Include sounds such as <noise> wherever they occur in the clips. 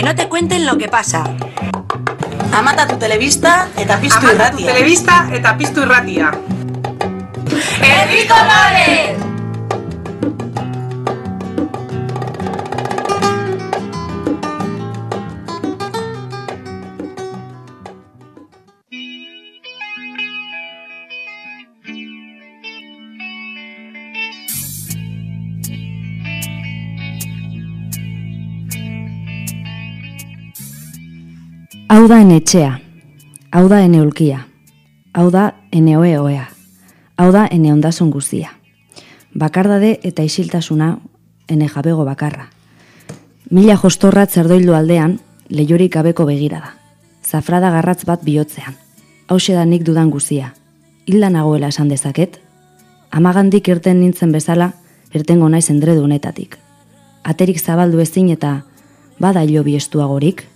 Que no te cuenten lo que pasa. Amata tu telebista eta piztu Amata tu irratia. telebista eta piztu irratia. ¡Herriko Lore! Da ene etxea, hau da ene ulkia, hau da ene oe oea, hau da ene ondasun guztia. Bakardade eta isiltasuna ene jabego bakarra. Mila jostorra zerdoildu aldean, leiorik gabeko begirada. Zafrada garratz bat bihotzean. Hauxe da nik dudan guzia. Hilda nagoela esan dezaket? Amagandik irten nintzen bezala, irtengo naiz endredu honetatik. Aterik zabaldu ezin eta bada hilo biestuagorik,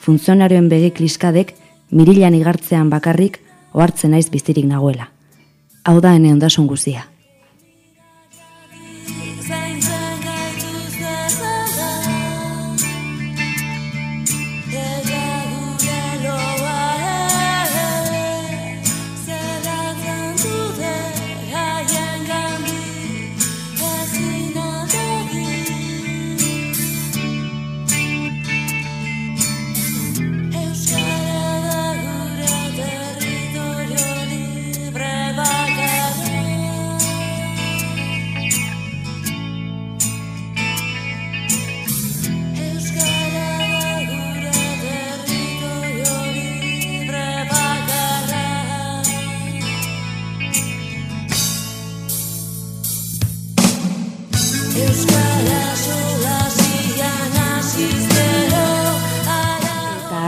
funtzionarioen begi kliskadek mirilan igartzean bakarrik ohartzen naiz bizirik nagoela. Hau da ene ondasun guzia.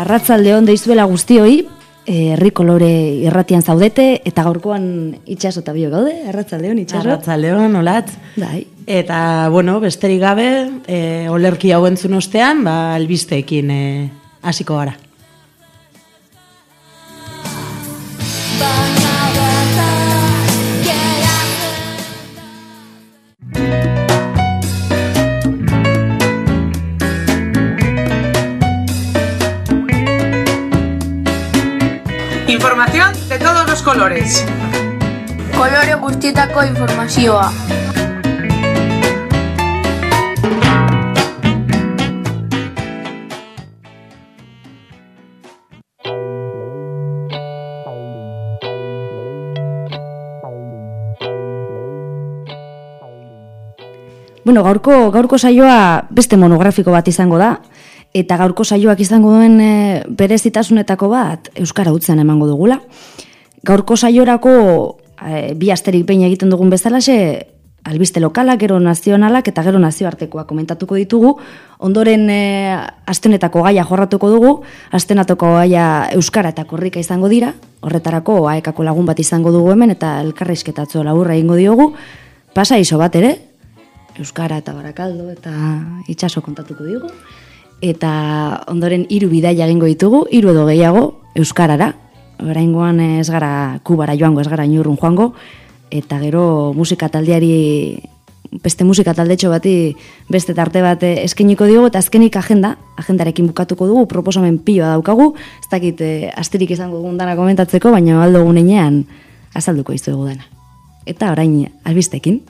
Arratzalde hon deizuela guztioi, eh, herri kolore irratian zaudete, eta gaurkoan itxaso eta bio gaude, arratzalde hon itxaso. Arratsaldeon, olat. Bai. Eta, bueno, besterik gabe, e, olerki hau entzun ostean, ba, albisteekin e, hasiko gara. Información de todos los colores. Kolore guztietako informazioa. Bueno, gaurko, gaurko saioa beste monografiko bat izango da, eta gaurko saioak izango duen e, berezitasunetako bat Euskara utzen emango dugula. Gaurko saiorako e, bi asterik behin egiten dugun bezalaxe, albiste lokalak, gero nazionalak eta gero nazioartekoa komentatuko ditugu. Ondoren e, astenetako gaia jorratuko dugu, astenatoko gaia Euskara eta korrika izango dira, horretarako aekako lagun bat izango dugu hemen eta elkarrizketatzo laburra egingo diogu. Pasa iso bat ere, Euskara eta Barakaldo eta itxaso kontatuko digu. Eta ondoren hiru bidaia egingo ditugu, hiru edo gehiago Euskarara. Oraingoan ez gara kubara joango, ez gara inurrun joango. Eta gero musika taldeari, beste musika taldetxo bati beste tarte bat eskeniko diogu, eta azkenik agenda, agendarekin bukatuko dugu, proposamen piloa daukagu, ez dakit eh, asterik izango dugun dana komentatzeko, baina aldo gunean azalduko izugu dena. Eta orain albistekin.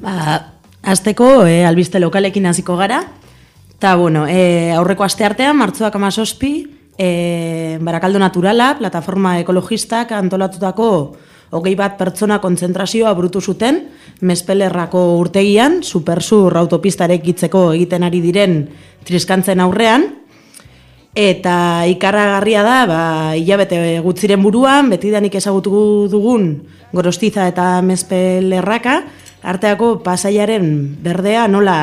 Ba, azteko, e, albiste lokalekin hasiko gara. Eta, bueno, e, aurreko aste artean, martzuak amazospi, e, Barakaldo Naturala, plataforma ekologistak antolatutako hogei bat pertsona kontzentrazioa brutu zuten, mespelerrako urtegian, supersur autopistarek itzeko egiten ari diren triskantzen aurrean, Eta ikarragarria da, ba, hilabete gutziren buruan, betidanik ezagutu dugun gorostiza eta mezpelerraka, arteako pasaiaren berdea nola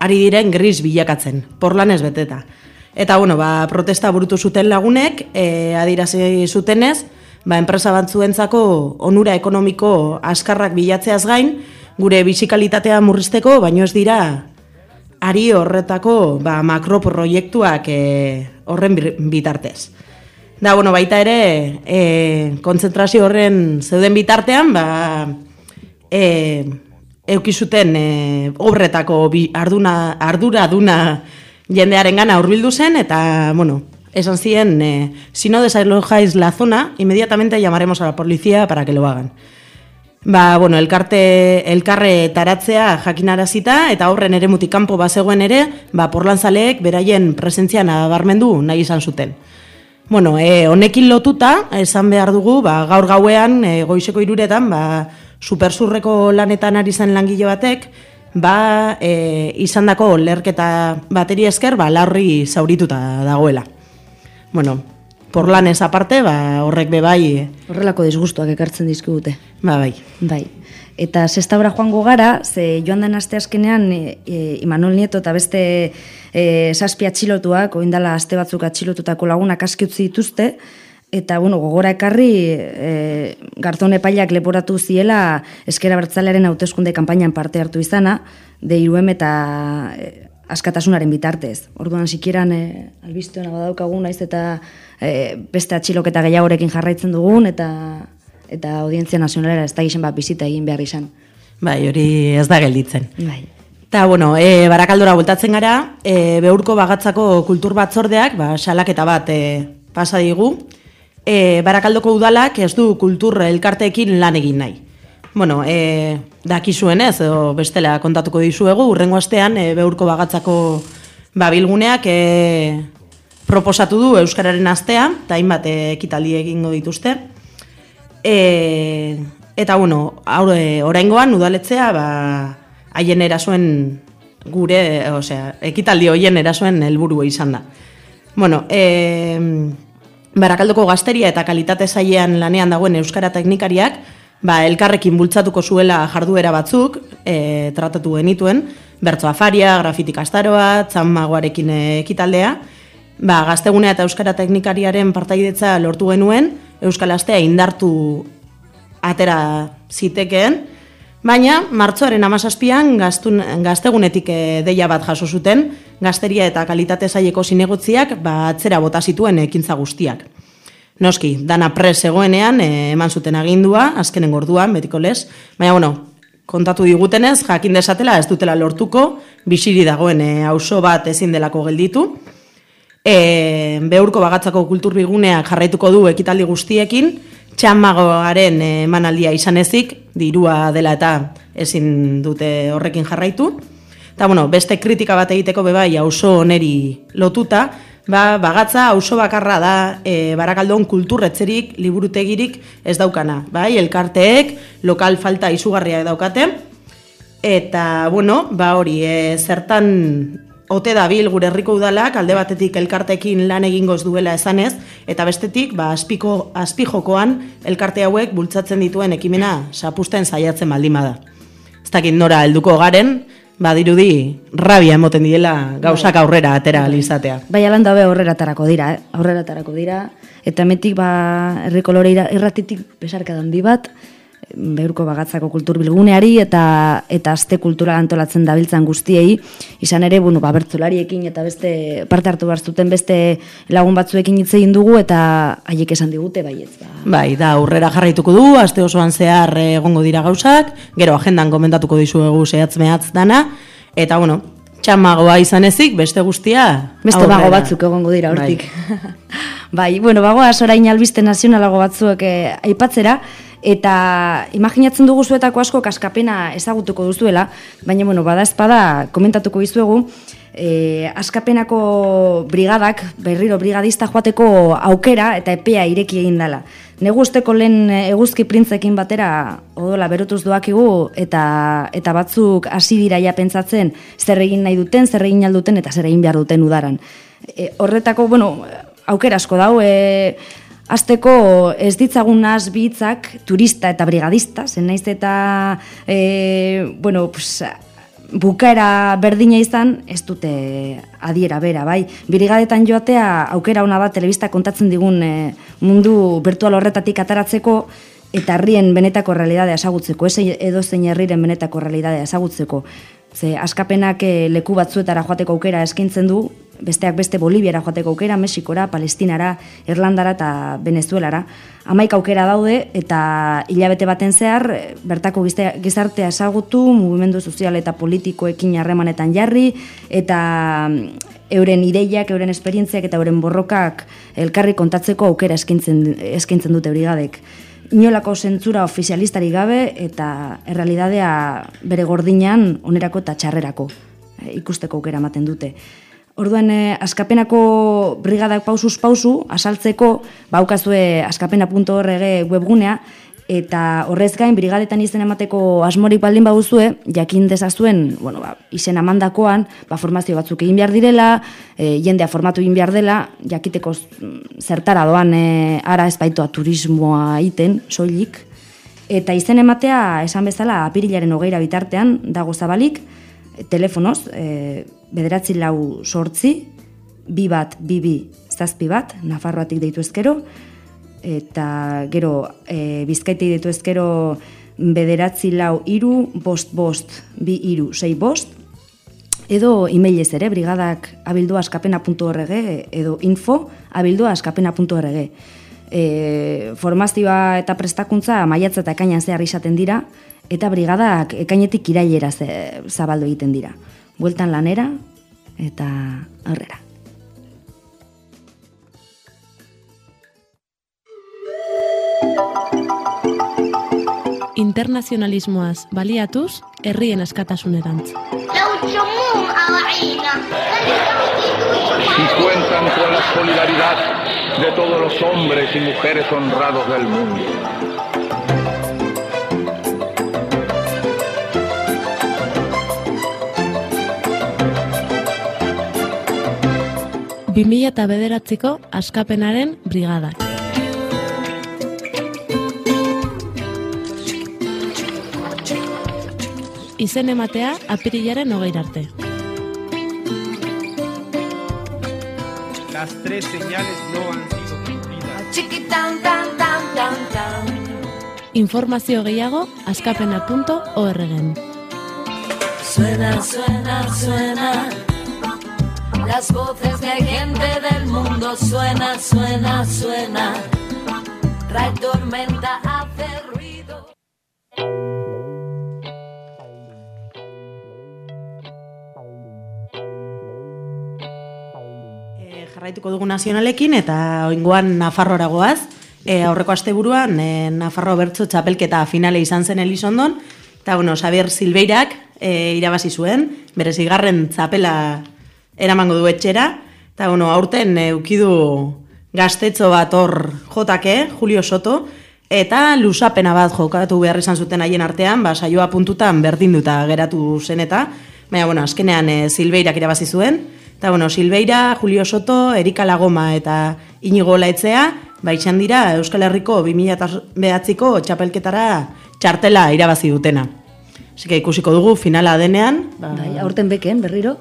ari diren gris bilakatzen, porlanez beteta. Eta, bueno, ba, protesta burutu zuten lagunek, e, adirazi zutenez, ba, enpresa batzuentzako onura ekonomiko askarrak bilatzeaz gain, gure bizikalitatea murrizteko, baino ez dira ari horretako ba, makroproiektuak e, horren bitartez. Da, bueno, baita ere, e, kontzentrazio horren zeuden bitartean, ba, e, eukizuten e, obretako bi, arduna, ardura duna jendearen gana urbildu zen, eta, bueno, esan ziren, eh, si no desalojáis la zona, inmediatamente llamaremos a la policía para que lo hagan. Ba, bueno, elkarte, elkarre taratzea jakinarazita, eta horren ere mutikampo bazegoen ere, ba, porlantzaleek beraien presentzia nabarmendu nahi izan zuten. Bueno, e, honekin lotuta, esan behar dugu, ba, gaur gauean, e, goizeko iruretan, ba, supersurreko lanetan ari zen langile batek, ba, e, izan dako lerketa bateri esker, ba, larri zaurituta dagoela. Bueno, porlanez aparte, ba, horrek be bai, Horrelako disgustuak ekartzen dizkigute. ba, bai. Bai. Eta sestaura joango gara, ze joan den aste azkenean e, e, Imanol Nieto eta beste e, saspi atxilotuak, oindala aste batzuk atxilotutako lagunak aski utzi dituzte, eta bueno, gogora ekarri e, garzon epaileak leporatu ziela eskera bertzalearen hauteskunde kanpainan parte hartu izana, de iruem eta e, askatasunaren bitartez. Orduan sikieran e, albiste hona badaukagun naiz eta e, beste atxiloketa gehiagorekin jarraitzen dugun eta eta audientzia nazionalera ez da gixen bat bizita egin behar izan. Bai, hori ez da gelditzen. Bai. Eta, bueno, e, barakaldora bultatzen gara, e, beurko bagatzako kultur batzordeak, ba, salaketa bat e, pasa digu, e, barakaldoko udalak ez du kultur elkarteekin lan egin nahi. Bueno, e, dakizuen ez, edo bestela kontatuko dizuegu, urrengo astean e, beurko bagatzako babilguneak e, proposatu du Euskararen astea, eta hainbat ekitaldi egingo dituzte. E, eta bueno, aurre, oraingoan udaletzea ba, haien erasoen gure, osea, ekitaldi hoien erasoen helburu izan da. Bueno, e, Barakaldoko gazteria eta kalitate zailean lanean dagoen euskara teknikariak, ba, elkarrekin bultzatuko zuela jarduera batzuk, e, tratatu genituen, bertzo afaria, grafitik astaroa, txamagoarekin ekitaldea, ba, gaztegunea eta euskara teknikariaren partaidetza lortu genuen, euskal astea indartu atera zitekeen, baina martzoaren amazazpian gaztun, gaztegunetik eh, deia bat jaso zuten, gazteria eta kalitate zaileko zinegotziak ba, atzera bota zituen ekintza guztiak. Noski, dana pres egoenean eh, eman zuten agindua, azkenen gorduan, betiko les, baina bueno, kontatu digutenez, jakin desatela ez dutela lortuko, bisiri dagoen eh, auzo bat ezin delako gelditu, e, beurko bagatzako kulturbiguneak jarraituko du ekitaldi guztiekin, txamagoaren emanaldia izan ezik, dirua dela eta ezin dute horrekin jarraitu. Eta bueno, beste kritika bat egiteko bebai auzo oneri lotuta, ba, bagatza auzo bakarra da e, barakaldon kulturretzerik, liburutegirik ez daukana. Bai, elkarteek, lokal falta izugarriak daukate, eta bueno, ba hori, e, zertan ote dabil gure herriko udalak alde batetik elkartekin lan egingoz duela esanez eta bestetik ba azpiko azpijokoan elkarte hauek bultzatzen dituen ekimena sapusten saiatzen baldin bada. Ez dakit nora helduko garen, badirudi rabia emoten diela gauzak aurrera atera alizatea. Bai, alan dabe aurrera tarako dira, eh? aurrera tarako dira, eta metik ba, errikolore erratitik besarka handi bat, beurko bagatzako kulturbilguneari eta eta aste kultura antolatzen dabiltzan guztiei izan ere bueno ba bertsolariekin eta beste parte hartu behar zuten beste lagun batzuekin hitz egin dugu eta haiek esan digute baietz ba Bai, da aurrera jarraituko du, aste osoan zehar eh, egongo dira gauzak, gero agendan komentatuko dizuegu zehatz mehatz dana, eta bueno, txamagoa izan ezik, beste guztia Beste aurrera. bago batzuk egongo dira hortik. Bai, <laughs> bueno, bagoa sorain albiste nazionalago batzuek eh, aipatzera, eta imaginatzen dugu zuetako asko kaskapena ezagutuko duzuela, baina, bueno, bada espada komentatuko dizuegu, eh, askapenako brigadak, berriro brigadista joateko aukera eta epea ireki egin dela. Negu usteko lehen eh, eguzki printzekin batera odola berotuz doakigu eta eta batzuk hasi dira ja pentsatzen zer egin nahi duten, zer egin alduten eta zer egin behar duten udaran. E, horretako, bueno, aukera asko dau, e, Azteko ez ditzagun bitzak turista eta brigadista, zen naiz eta e, bueno, pues, bukaera berdina izan, ez dute adiera bera, bai. Birigadetan joatea aukera ona da telebista kontatzen digun e, mundu virtual horretatik ataratzeko eta herrien benetako realidadea ezagutzeko, ez edo zein herriren benetako realidadea ezagutzeko. Ze askapenak e, leku batzuetara joateko aukera eskintzen du, besteak beste Bolibiara joateko aukera, Mexikora, Palestinara, Irlandara eta Venezuelara. Hamaik aukera daude eta hilabete baten zehar eh, bertako gizartea ezagutu, mugimendu sozial eta politikoekin harremanetan jarri eta mm, euren ideiak, euren esperientziak eta euren borrokak elkarri kontatzeko aukera eskaintzen, eskaintzen dute brigadek. Inolako zentzura ofizialistari gabe eta errealidadea bere gordinean onerako eta txarrerako eh, ikusteko aukera ematen dute. Orduan, eh, askapenako brigadak pausuz pausu, asaltzeko, baukazue askapena.org webgunea, eta horrez gain, brigadetan izen emateko asmorik baldin baduzue, jakin dezazuen, bueno, ba, izen amandakoan, ba, formazio batzuk egin behar direla, e, jendea formatu egin behar dela, jakiteko mm, zertara doan e, ara ezbaitua turismoa iten, soilik, Eta izen ematea, esan bezala, apirilaren hogeira bitartean, dago zabalik, telefonoz, e, bederatzi lau sortzi, bi bat, bi bi, zazpi bat, Nafarroatik deitu ezkero, eta gero, e, bizkaitik deitu ezkero, bederatzi lau iru, bost bost, bi iru, sei bost, edo emailez ere, brigadak abildua askapena.org edo info abildua askapena.org. E, formazioa eta prestakuntza maiatza eta ekainan zehar izaten dira, eta brigadak ekainetik irailera ze- zabaldu egiten dira. Bueltan lanera eta aurrera. Internazionalismoaz baliatuz, herrien askatasunerantz. Si cuentan con la solidaridad de todos los hombres y mujeres honrados del mundo. Bi mila eta bederatziko askapenaren brigadak. Izen ematea apirilaren hogeir arte. Las tres señales no han sido cumplidas. Chiquitan, tan, tan, tan, tan. Informazio gehiago askapena.orgen. Suena, suena, suena. Las voces de gente del mundo suena, suena, suena. Trae tormenta, hace ruido. Jarraituko dugu nazionalekin eta oingoan Nafarrora goaz. E, aurreko asteburuan e, Nafarro bertso txapelketa finale izan zen Elizondon. Eta, bueno, Xavier Silveirak e, irabazi zuen, bere zigarren txapela eramango du etxera. Eta, bueno, aurten e, ukidu gaztetxo bat hor jotake, Julio Soto, eta lusapena bat jokatu behar izan zuten haien artean, ba, saioa puntutan berdinduta geratu zen eta, baina, bueno, azkenean e, Silveirak irabazi zuen, Eta, bueno, Silveira, Julio Soto, Erika Lagoma eta Inigo Laitzea, ba, izan dira Euskal Herriko 2009ko txapelketara txartela irabazi dutena. Así que ikusiko dugu finala denean, ba, Bai, aurten beken, berriro.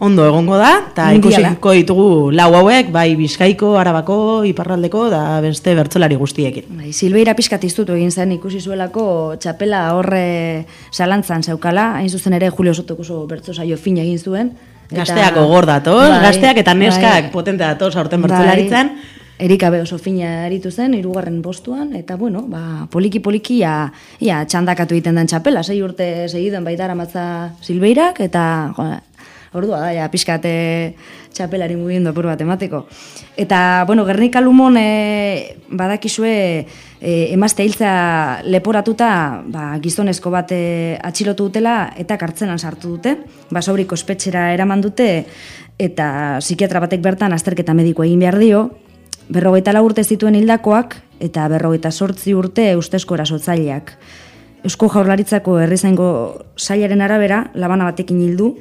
Ondo egongo da, eta ikusiko ditugu lau hauek, bai Bizkaiko, Arabako, Iparraldeko, da beste bertsolari guztiekin. Bai, Silveira pixkat iztutu egin zen ikusi zuelako txapela horre zalantzan zeukala, hain zuzen ere Julio Sotoko oso bertso saio fin egin zuen. Eta- Gazteak gogor datoz, Bai, gazteak eta neskak bai. potente datoz aurten bertsolaritzan. Bai, Erika be oso fina aritu zen, hirugarren postuan, eta bueno, ba, poliki-poliki ia, ia txandakatu egiten den txapela, sei urte segiduen baita aramatza Silveirak, eta jo, ordua da, ja, pixkate txapelari mugiendu apur bat emateko. Eta, bueno, Gernika Lumon e, badakizue e, emazte hiltza leporatuta ba, gizonezko bat e, atxilotu dutela eta kartzelan sartu dute. Basobriko ospetxera eraman dute eta psikiatra batek bertan azterketa mediko egin behar dio. Berrogeita lau urte zituen hildakoak eta berrogeita sortzi urte ustezko erasotzaileak. Eusko jaurlaritzako herrizaingo sailaren arabera labana batekin hildu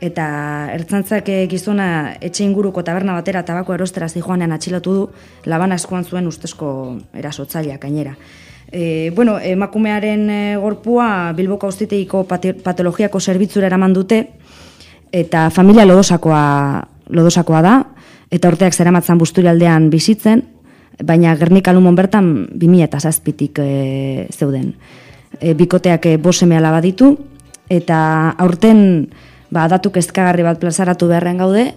eta ertzantzak eh, gizona etxe inguruko taberna batera tabako erostera zijoanean atxilotu du labana eskuan zuen ustezko erasotzaileak gainera. E, bueno, emakumearen e, gorpua Bilboko auziteiko patologiako zerbitzura eraman dute eta familia lodosakoa, lodosakoa da, eta urteak zeramatzan busturialdean bizitzen, baina Gernika Lumon bertan 2000 eta zazpitik e, zeuden. E, bikoteak e, boseme alaba ditu, eta aurten ba, datu kezkagarri bat plazaratu beharren gaude,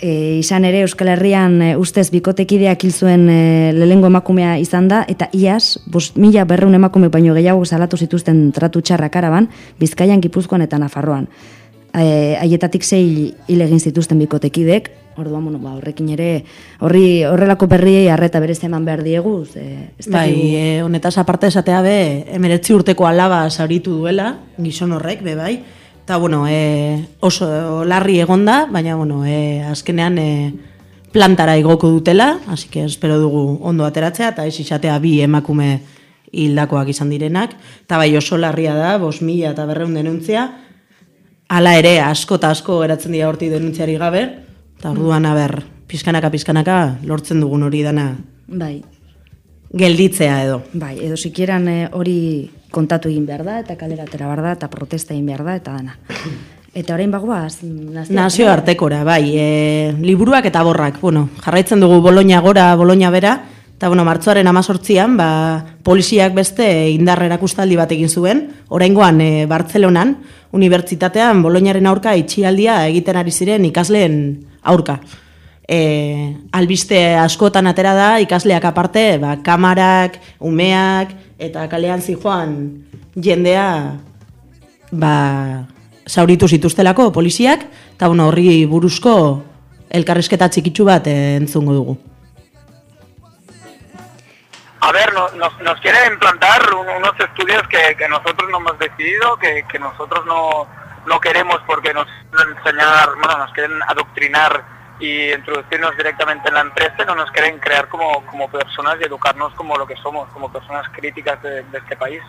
e, izan ere Euskal Herrian e, ustez bikotekideak hil zuen e, lehengo emakumea izan da, eta iaz, bost mila berreun emakume baino gehiago salatu zituzten tratu txarrak araban, Bizkaian, Gipuzkoan eta Nafarroan. E, aietatik zei hil egin zituzten bikotekidek, Orduan, bueno, ba, horrekin ere, horri horrelako berriei arreta berez eman behar diegu. Ze, ez Bai, e, honetaz aparte esatea be, emeretzi urteko alaba zauritu duela, gizon horrek, be bai. Eta, bueno, e, oso larri egonda, baina, bueno, e, azkenean e, plantara igoko dutela, así que espero dugu ondo ateratzea, eta ez izatea bi emakume hildakoak izan direnak. Eta bai oso larria da, bos mila eta berreun denuntzia, Hala ere, asko eta asko geratzen dira horti denuntziari gabe, eta orduan, aber, pizkanaka, pizkanaka, lortzen dugun hori dana. Bai, gelditzea edo. bai, edo sikieran eh, hori kontatu egin behar da, eta kalera atera behar da, eta protesta egin behar da, eta dana. Eta orain bagoaz, nazio, artekora, bai, e, liburuak eta borrak, bueno, jarraitzen dugu Boloña gora, Boloña bera, eta bueno, martzoaren amazortzian, ba, poliziak beste indar erakustaldi bat egin zuen, oraingoan e, Bartzelonan, unibertsitatean Boloñaren aurka itxialdia egiten ari ziren ikasleen aurka. E, albiste askotan atera da, ikasleak aparte, ba, kamarak, umeak, eta kalean zijoan jendea ba, zauritu zituztelako poliziak, eta bueno, horri buruzko elkarrezketa txikitsu bat eh, entzungo dugu. A ver, no- nos, nos quieren implantar un- unos estudios que, que nosotros no hemos decidido, que, que nosotros no, no queremos porque nos enseñar, bueno, nos quieren adoctrinar y introducirnos directamente en la empresa no nos quieren crear como, como personas y educarnos como lo que somos, como personas críticas de, este país.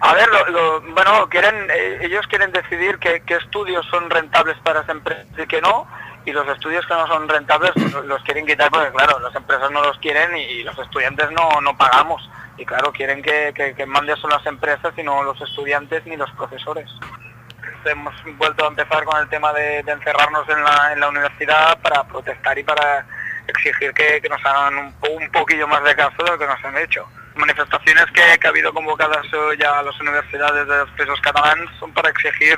A ver, lo- lo- bueno, quieren, eh, ellos quieren decidir qué, estudios son rentables para esa empresa y qué no, y los estudios que no son rentables los quieren quitar porque, claro, las empresas no los quieren y, los estudiantes no, no pagamos. Y claro, quieren que, que, que son las empresas y no los estudiantes ni los profesores. Hemos vuelto a empezar con el tema de, encerrarnos en la, en la universidad para protestar y para exigir que, nos hagan un, un poquillo más de caso de lo que nos han hecho. Manifestaciones que, que ha habido convocadas ya a las universidades de los presos catalanes son para exigir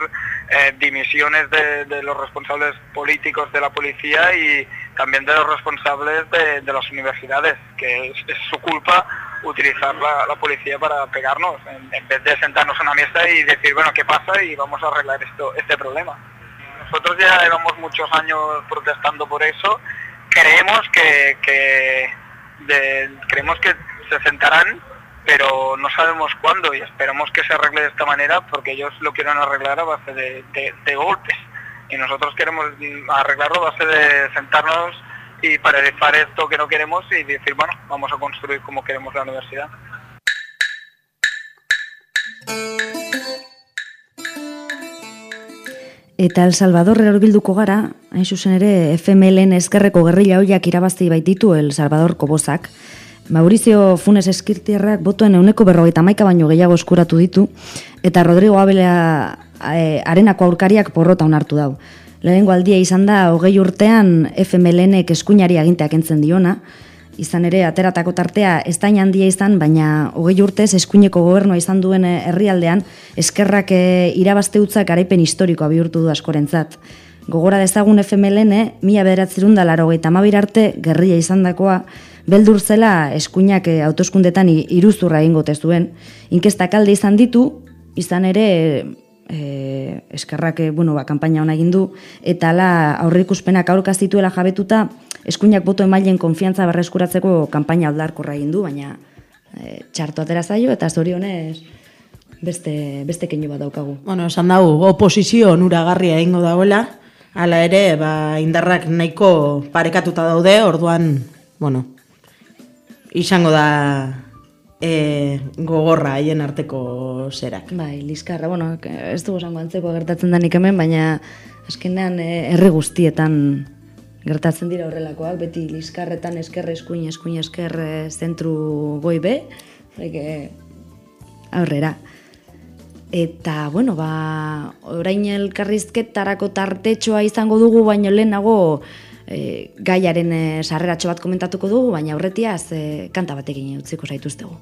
eh, dimisiones de, los responsables políticos de la policía y también de los responsables de, de las universidades, que es, su culpa utilizar la, la policía para pegarnos, en, vez de sentarnos a una mesa y decir, bueno, ¿qué pasa? Y vamos a arreglar esto, este problema. Nosotros ya llevamos muchos años protestando por eso. Creemos que, que creemos que se sentarán, pero no sabemos cuándo y esperamos que se arregle de esta manera porque ellos lo quieren arreglar a base de, golpes. Y nosotros queremos arreglarlo a base de sentarnos y paralizar esto que no queremos y decir, bueno, vamos a construir como queremos la universidad. Eta El Salvador erorbilduko gara, hain zuzen ere FMLN ezkerreko gerrilla hoiak irabazi baititu El Salvador kobozak. Maurizio Funes eskirtierrak botoen euneko berrogeita maika baino gehiago eskuratu ditu, eta Rodrigo Abelea e, arenako aurkariak porrota onartu dau. Lehenengo aldia izan da, hogei urtean FMLNek eskuinari aginteak entzen diona, izan ere ateratako tartea da handia izan, baina hogei urtez eskuineko gobernua izan duen eh, herrialdean eskerrak eh, irabazte utzak garaipen historikoa bihurtu du askorentzat. Gogora dezagun FMLN, mila bederatzerun da laro arte gerria izan dakoa, beldur zela eskuinak eh, hauteskundetan i- iruzurra egingo zuen. Inkestak alde izan ditu, izan ere e, eskerrak eh, bueno, ba, kanpaina hona egin du, eta ala aurreikuspenak aurkaz dituela jabetuta, eskuinak boto emailen konfiantza berreskuratzeko kanpaina aldarkorra egin du, baina e, txarto atera zaio, eta zorionez beste, beste keinu bat daukagu. Bueno, esan dau, oposizio onuragarria egingo dagoela, hala ere, ba, indarrak nahiko parekatuta daude, orduan, bueno, izango da e, gogorra haien arteko zerak. Bai, liskarra, bueno, ez dugu esango antzeko gertatzen denik hemen, baina azkenean e, herri guztietan gertatzen dira horrelakoak, beti liskarretan eskerre eskuin, eskuin eskerre zentru goi be, e, aurrera. Eta, bueno, ba, orain elkarrizketarako tartetxoa izango dugu, baino lehenago e, gaiaren e, sarreratxo bat komentatuko dugu, baina aurretiaz e, kanta batekin utziko zaituztegu.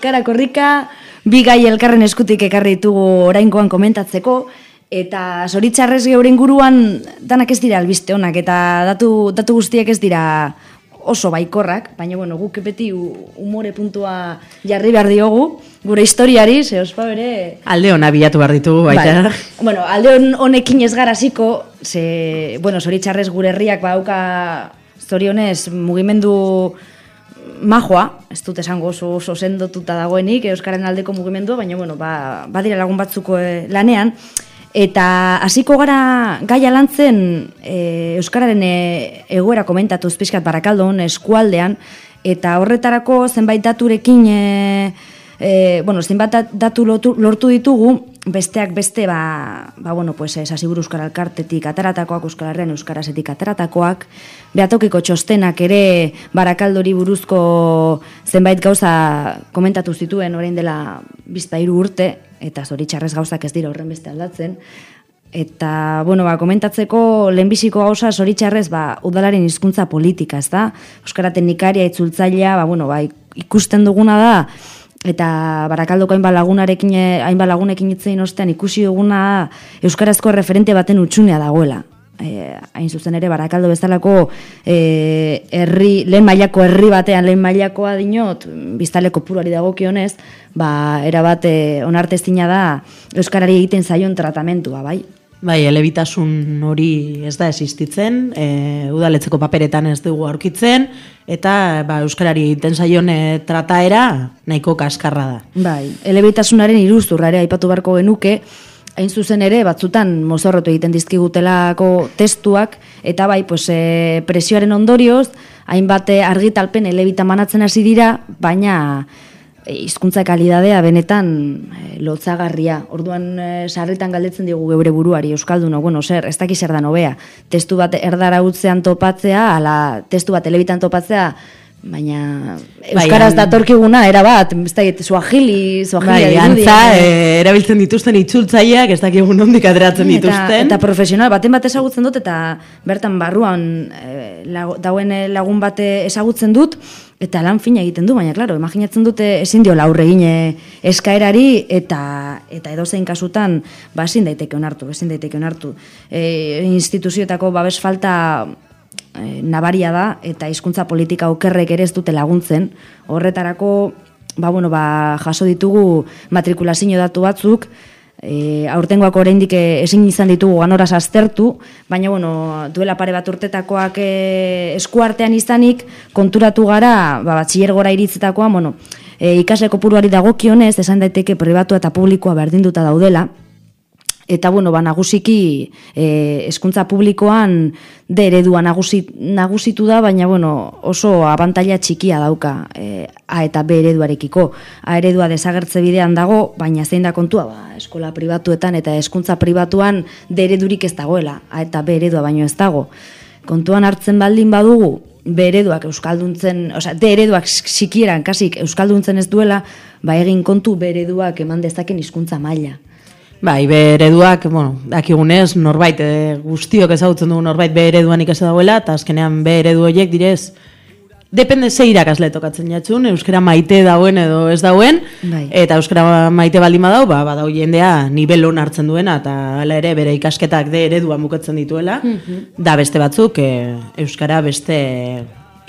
Euskara, korrika, bi gai elkarren eskutik ekarri ditugu orainkoan komentatzeko, eta zoritxarrez geure inguruan danak ez dira albiste honak, eta datu, datu guztiak ez dira oso baikorrak, baina bueno, guk beti umore puntua jarri behar diogu, gure historiari, ze ospa bere... Alde hona bilatu behar ditugu, baita. Bai. Bueno, alde hon- honekin ez gara hasiko, ze, bueno, zoritxarrez gure herriak badauka zorionez mugimendu majoa, ez dut esango oso, oso sendotuta dagoenik, Euskaren aldeko mugimendua, baina bueno, ba, badira lagun batzuko eh, lanean, eta hasiko gara gaia lantzen e, Euskararen e, egoera komentatuz pixkat barakaldon eskualdean, eta horretarako zenbait daturekin e, e, bueno, zenbat dat- datu lotu, lortu ditugu, besteak beste, ba, ba bueno, pues, esaziburu Euskara Alkartetik ataratakoak, Euskal Herrian Euskarasetik ataratakoak, behatokiko txostenak ere barakaldori buruzko zenbait gauza komentatu zituen orain dela bizta hiru urte, eta zoritxarrez gauzak ez dira horren beste aldatzen, Eta, bueno, ba, komentatzeko lehenbiziko gauza zoritxarrez, ba, udalaren hizkuntza politika, ez da? Euskara teknikaria, itzultzailea, ba, bueno, ba, ikusten duguna da, eta barakaldoko hainbat lagunarekin, hainbat lagunekin itzein ostean ikusi duguna Euskarazko referente baten utxunea dagoela. e, hain zuzen ere barakaldo bezalako e, herri, lehen mailako herri batean lehen mailakoa dinot, biztaleko puruari dagokionez, ba, erabat e, onartezina da Euskarari egiten zaion tratamentua, bai? Bai, elebitasun hori ez da existitzen, e, udaletzeko paperetan ez dugu aurkitzen, eta ba, Euskarari egiten zaion e, trataera nahiko kaskarra da. Bai, elebitasunaren iruzturra ere aipatu beharko genuke, hain zuzen ere batzutan mozorrotu egiten dizkigutelako testuak, eta bai, pues, e, presioaren ondorioz, hainbat argitalpen elebita manatzen hasi dira, baina hizkuntza kalidadea benetan e, lotzagarria. Orduan e, sarritan galdetzen digu geure buruari euskalduno, bueno, zer, ez dakiz zer da nobea. Testu bat erdara utzean topatzea, ala testu bat elebitan topatzea, baina euskaraz Bai, datorkiguna era bat, ez da suahili, suahili Bai, antza, e, erabiltzen dituzten itzultzaileak ez dakigu nondik ateratzen dituzten. Eta, eta profesional, baten bat ezagutzen dut, eta bertan barruan e, lagu, dauen eh, lagun bate ezagutzen dut, eta lan fina egiten du, baina, klaro, imaginatzen dute ezin dio laurre egine eskaerari, eta eta edozein kasutan, ba, ezin daiteke onartu, ezin daiteke onartu. E, instituzioetako babes falta e, nabaria da, eta hizkuntza politika okerrek ere ez dute laguntzen, horretarako, ba, bueno, ba, jaso ditugu matrikulazio datu batzuk, E, aurtengoak oraindik ezin izan ditugu ganoraz aztertu, baina bueno, duela pare bat urtetakoak e, eskuartean izanik konturatu gara, ba, batxillergora iritzetakoa, bueno, e, ikasle kopuruari dagokionez, esan daiteke pribatua eta publikoa berdinduta daudela, eta bueno, ba, nagusiki e, eskuntza publikoan de eredua nagusi, nagusitu da, baina bueno, oso abantaila txikia dauka e, A eta B ereduarekiko. A eredua desagertze bidean dago, baina zein da kontua, ba, eskola pribatuetan eta eskuntza pribatuan de eredurik ez dagoela, A eta B eredua baino ez dago. Kontuan hartzen baldin badugu, B ereduak euskalduntzen, osea, D ereduak sikieran kasik euskalduntzen ez duela, ba egin kontu B ereduak eman dezaken hizkuntza maila. Bai, be ereduak, bueno, dakigunez, norbait, e, guztiok ezagutzen dugu norbait be ereduan ikasi dagoela, eta azkenean be eredu horiek direz, depende ze irakasle tokatzen jatxun, euskera maite dauen edo ez dauen, bai. eta euskera maite baldin badau, ba, badau jendea nivel hon hartzen duena, eta hala ere bere ikasketak de ereduan bukatzen dituela, da beste batzuk, e, euskara beste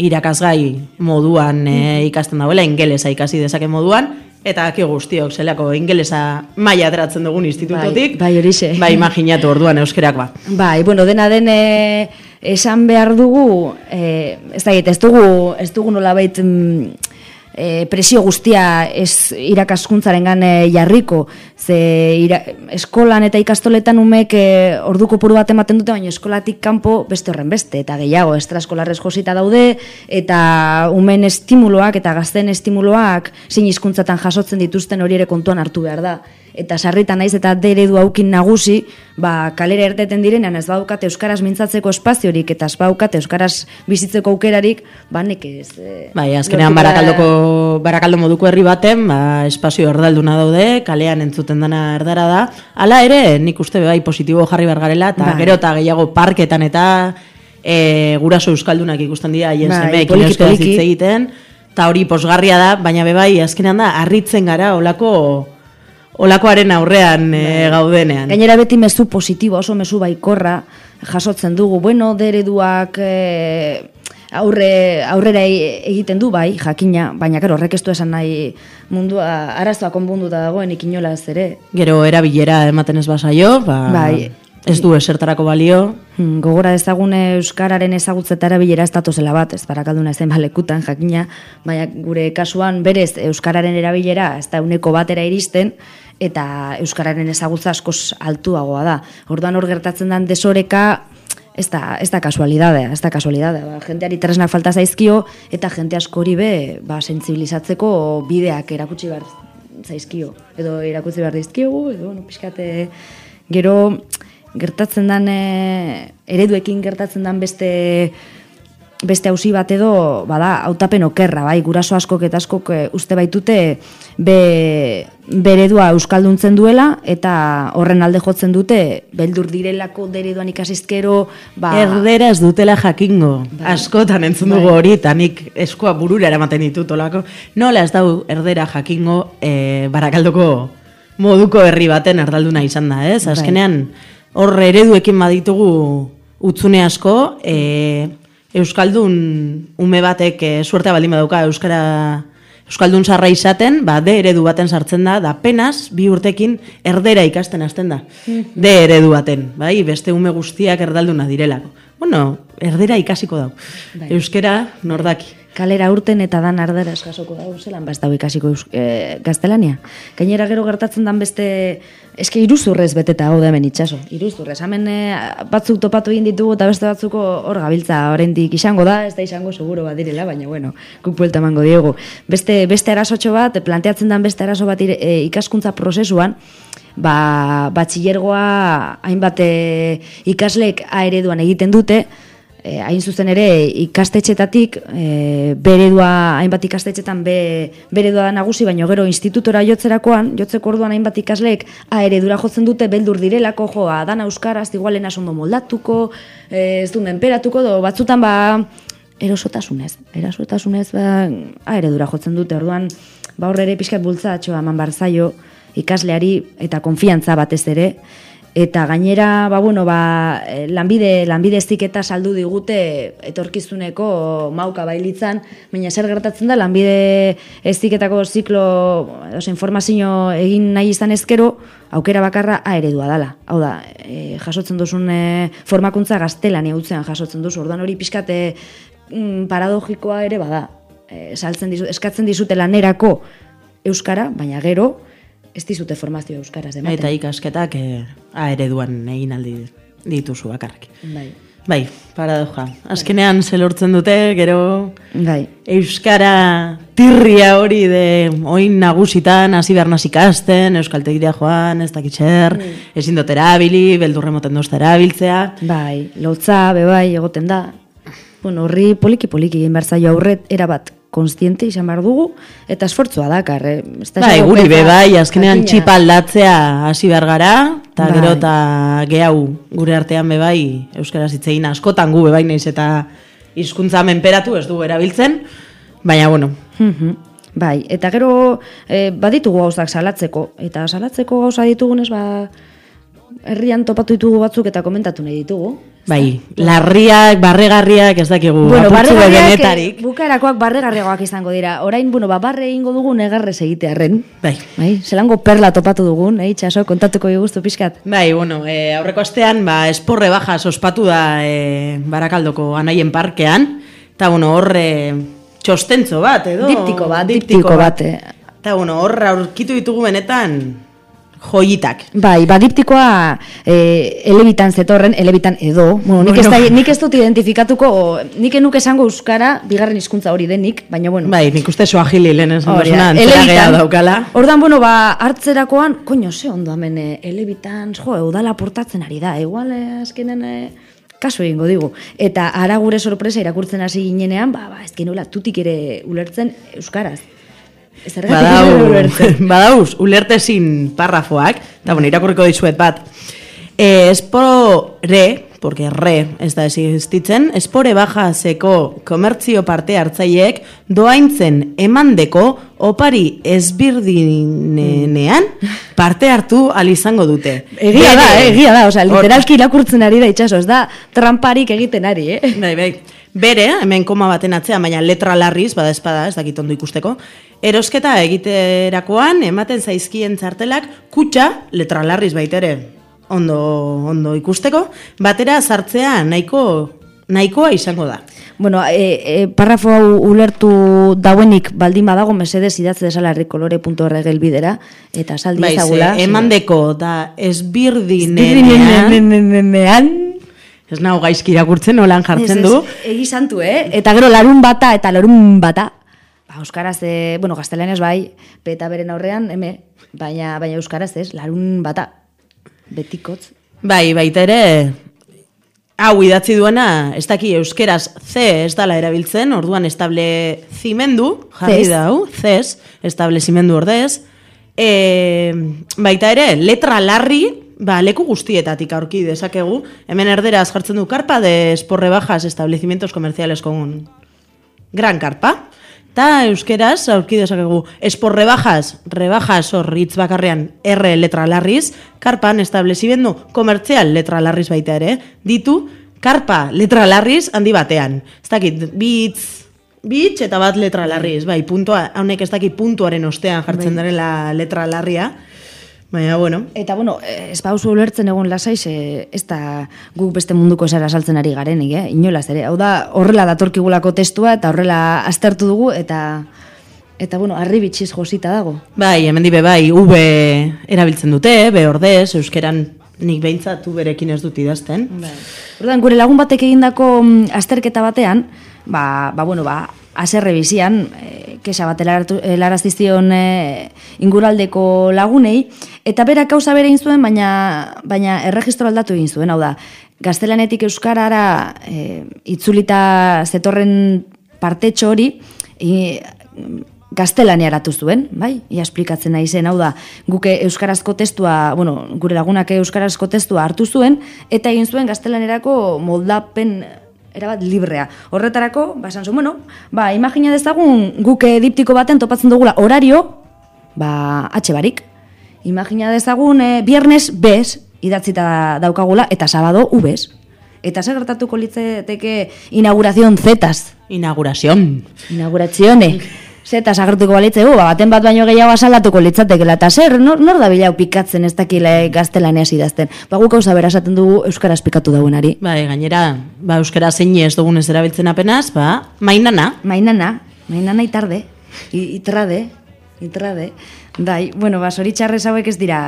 irakasgai moduan e, ikasten dauela, ingelesa ikasi dezake moduan, Eta aki guztiok zelako ingelesa maila ateratzen dugun institutotik. Bai, bai horixe. Bai, imaginatu orduan euskerak ba. Bai, bueno, dena den e, esan behar dugu, e, ez da, ez dugu, ez dugu nolabait mm, e, presio guztia ez irakaskuntzaren gane jarriko, ze ira, eskolan eta ikastoletan umek e, orduko puru bat ematen dute, baina eskolatik kanpo beste horren beste, eta gehiago, estraskolarrez josita daude, eta umen estimuloak eta gazten estimuloak zein hizkuntzatan jasotzen dituzten hori ere kontuan hartu behar da eta sarritan naiz eta deredu aukin nagusi, ba, kalera erteten direnean ez baukate euskaraz mintzatzeko espaziorik eta ez baukate euskaraz bizitzeko aukerarik, ba nek ez. E, bai, azkenean barakaldoko barakaldo moduko herri baten, ba, espazio erdalduna daude, kalean entzuten dana erdara da. Hala ere, nik uste bai positibo jarri bergarela eta Bai. gero eta gehiago parketan eta e, guraso euskaldunak ikusten dira haien Bai, semeek poliki, euskaraz poliki. hitz egiten. Eta hori posgarria da, baina be bai, azkenean da, harritzen gara olako olakoaren aurrean e, gaudenean. Gainera beti mezu positibo, oso mezu baikorra jasotzen dugu. Bueno, dereduak e, aurre, aurrera e- egiten du bai, jakina, baina karo, horrek ez du esan nahi mundua arazoa konbunduta dagoen ikinola ez ere. Gero erabilera ematen ez basaio, ba, Bai. ez du esertarako balio. Hmm, gogora ezagune euskararen ezagutza erabilera ez datozela bat, ez barakalduna ezen balekutan jakina, baina gure kasuan berez euskararen erabilera ez da uneko batera iristen, eta euskararen ezagutza askoz altuagoa da. Orduan hor gertatzen den desoreka ez da, ez da kasualidadea, ez da kasualidadea. Ba, jenteari tresnak falta zaizkio, eta jente askori be, ba, sensibilizatzeko bideak erakutsi behar zaizkio. Edo erakutsi behar dizkiogu, edo, bueno, pixkate, gero, gertatzen dan, e, ereduekin gertatzen dan beste beste hausi bat edo, bada, hautapen okerra, bai, guraso askok eta askok e, uste baitute be, beredua euskalduntzen duela eta horren alde jotzen dute beldur direlako dereduan ikasizkero ba, Erdera ez dutela jakingo. Askotan entzun dugu Bai. hori, eta nik eskua burura eramaten ditut olako. Nola ez dau erdera jakingo e, barakaldoko moduko herri baten erdalduna izan da, ez? Bai. Azkenean, hor ereduekin baditugu utzune asko, e, Euskaldun ume batek e, suertea baldin badauka Euskara Euskaldun sarra izaten, ba, de eredu baten sartzen da, da penaz, bi urtekin erdera ikasten hasten da. De eredu baten, bai, beste ume guztiak erdalduna direlako. Bueno, erdera ikasiko dau. Bai. Euskera nordaki. Kalera urten eta dan ardera eskasoko da zelan, ba ez dago ikasiko e, gaztelania. Gainera gero gertatzen dan beste, eske iruzurrez beteta hau da hemen itxaso. Iruzurrez, hemen e, batzuk topatu egin ditugu eta beste batzuko hor gabiltza oraindik izango da, ez da izango seguro bat direla, baina bueno, guk buelta emango diegu. Beste, beste arasotxo bat, planteatzen dan beste arazo bat e, ikaskuntza prozesuan, ba, batxillergoa hainbat ikaslek A egiten dute, e, hain zuzen ere ikastetxetatik e, beredua hainbat ikastetxetan be, beredua da nagusi baino gero institutora jotzerakoan jotzeko orduan hainbat ikasleek a eredura jotzen dute beldur direlako joa dan euskaraz igualen ondo moldatuko e, ez du menperatuko do batzutan ba erosotasunez erosotasunez ba, a eredura jotzen dute orduan ba hor ere pixkat bultzatxoa eman bar zaio ikasleari eta konfiantza batez ere Eta gainera, ba, bueno, ba, eh, lanbide, lanbide eziketa saldu digute etorkizuneko mauka bailitzan, baina zer gertatzen da, lanbide eziketako ziklo, oza, informazio egin nahi izan ezkero, aukera bakarra A eredua dala. Hau da, e, jasotzen duzun e, formakuntza gaztelania utzean jasotzen duzu, orduan hori pixkat e, mm, paradogikoa ere bada. E, saltzen dizu, eskatzen dizute lanerako euskara, baina gero, ez dizute formazio euskaraz ematen. Eta ikasketak e, A ereduan egin aldi dituzu bakarrik. Bai. Bai, paradoja. Azkenean zelortzen dute, gero Bai. Euskara tirria hori de oin nagusitan, hasi behar naz ikasten, Euskaltegira joan, ez dakitxer, ezin dut erabili, beldurre moten dozta erabiltzea. Bai, lotza, bebai, egoten da. Bueno, horri poliki-poliki egin behar zaio aurret, erabat konstiente izan behar dugu, eta esfortzua dakar, eh? Bai, guri be bai, azkenean txipa aldatzea hasi behar gara, eta Bai. gero eta gehau gure artean be bai, Euskaraz hitzein askotan gu be bai naiz eta hizkuntza menperatu ez du erabiltzen, baina bueno, Mhm. Bai, eta gero eh, baditugu gauzak salatzeko, eta salatzeko gauza ditugunez, ba, herrian topatu ditugu batzuk eta komentatu nahi ditugu. Bai, larriak, barregarriak ez dakigu, Bueno, apurtzu benetarik. eh, bukaerakoak barregarriagoak izango dira. Orain, bueno, ba, barre egingo dugu negarrez egitearren. Bai. Bai, zelango perla topatu dugun, eh, itxaso, kontatuko guztu pixkat. Bai, bueno, e, aurreko astean, ba, esporre bajas ospatu da e, Barakaldoko anaien parkean, eta, bueno, horre txostentzo bat, edo? Diptiko bat, diptiko bat, eh. Eta, bueno, horre aurkitu ditugu benetan joitak. Bai, badiptikoa e, elebitan zetorren, elebitan edo. Bueno, nik, Bueno. ez, da, nik ez dut identifikatuko, o, nik enuk esango euskara, bigarren hizkuntza hori denik, baina bueno. Bai, nik uste lehen esan Hori da, duzuna, antzera elebitan. daukala. Ordan, bueno, ba, hartzerakoan, koño, ze ondo hemen eh, elebitan, jo, eudala portatzen ari da, igual eh, azkenen eh, kaso egingo digu. Eta ara gure sorpresa irakurtzen hasi ginenean, ba, ba, ez genuela tutik ere ulertzen euskaraz. Badau, badauz, ulertezin parrafoak, eta bueno, irakurriko dizuet bat. E, espore, porque re ez da existitzen, espore bajaseko komertzio parte hartzaileek doaintzen emandeko opari ezbirdinenean parte hartu al izango dute. Egia da, eh, egia da, osea, Hor- literalki irakurtzen ari da itxaso, ez da tramparik egiten ari, eh? Bai, bai. Bere, hemen koma baten atzean, baina letra larriz, bada espada, ez dakit ondo ikusteko. Erosketa egiterakoan, ematen zaizkien txartelak, kutxa, letra larriz baitere, ondo, ondo ikusteko, batera sartzea nahiko, nahikoa izango da. Bueno, e, e, parrafo hau ulertu dauenik baldin badago mesedez idatze desala herrikolore.org elbidera eta saldi Bai, ezagula. emandeko da Esbirdinenean. Ez nago gaizki irakurtzen, nolan jartzen Ez, ez, du. Egi santu, eh? Eta gero larun bata eta larun bata. Ba, euskaraz, e, bueno, gaztelanez bai, peta beren aurrean, eme, baina, baina euskaraz ez, larun bata. Betikotz. Bai, baita ere, hau idatzi duena, ez daki euskeraz C ez dala erabiltzen, orduan establezimendu, jarri Ces. da hau, CES, establezimendu ordez, e, baita ere, letra larri, ba, leku guztietatik aurki dezakegu, hemen erderaz jartzen du karpa de esporre bajas establecimientos comerciales con gran karpa, eta euskeraz aurki dezakegu espor rebajas, rebajas hor hitz bakarrean R letra larriz, karpan establezimendu komertzial letra larriz baita ere, ditu, karpa letra larriz handi batean. Ez dakit, bitz, bitz eta bat letra larriz, bai, puntua, haunek ez dakit puntuaren ostean jartzen Bai. darela letra larria. Baina, bueno, Eta, bueno, ez pauzu ulertzen egon lasaiz, eh, ez da guk beste munduko esara saltzen ari garenik, eh? inolaz ere. Hau da, horrela datorkigulako testua, eta horrela aztertu dugu, eta, eta bueno, arribitxiz josita dago. bai, hemen dibe bai, V erabiltzen dute, B ordez, euskeran nik behintzat berekin ez dut idazten. Orduan, gure lagun batek egindako mm, azterketa batean, ba, ba bueno, ba, aserre bizian, e, kesa bat helaraztizion e, inguraldeko lagunei, eta berak kauza bere zuen, baina, baina erregistro aldatu egin zuen, hau da, gaztelanetik euskarara e, itzulita zetorren partetxo hori, e, gaztelaniaratu zuen, bai? Ia esplikatzen nahi zen, hau da, guke euskarazko testua, bueno, gure lagunak euskarazko testua hartu zuen, eta egin zuen gaztelanerako moldapen erabat librea. Horretarako, ba, esan zuen, bueno, ba, imagina dezagun guke diptiko baten topatzen dugula horario, ba, atxe barik. Imagina dezagun, e, viernes bez, idatzita daukagula, eta sabado ubez. Eta zer gertatuko litzateke inaugurazioan zetaz. Inaugurazion. Inaugurazione. <laughs> Zetaz agertuko balitze, ba, baten bat baino gehiago asalatuko litzatekela, eta zer, nor, nor da bilau pikatzen ez dakile gaztelaneaz idazten. Ba, guk gauza bera esaten dugu euskaraz pikatu dauenari. Bai, gainera, ba, euskara zein ez dugun ez erabiltzen apenaz, ba, mainana. Mainana, mainana itarde, itrade, itrade. Dai, bueno, ba, zoritxarrez hauek ez dira...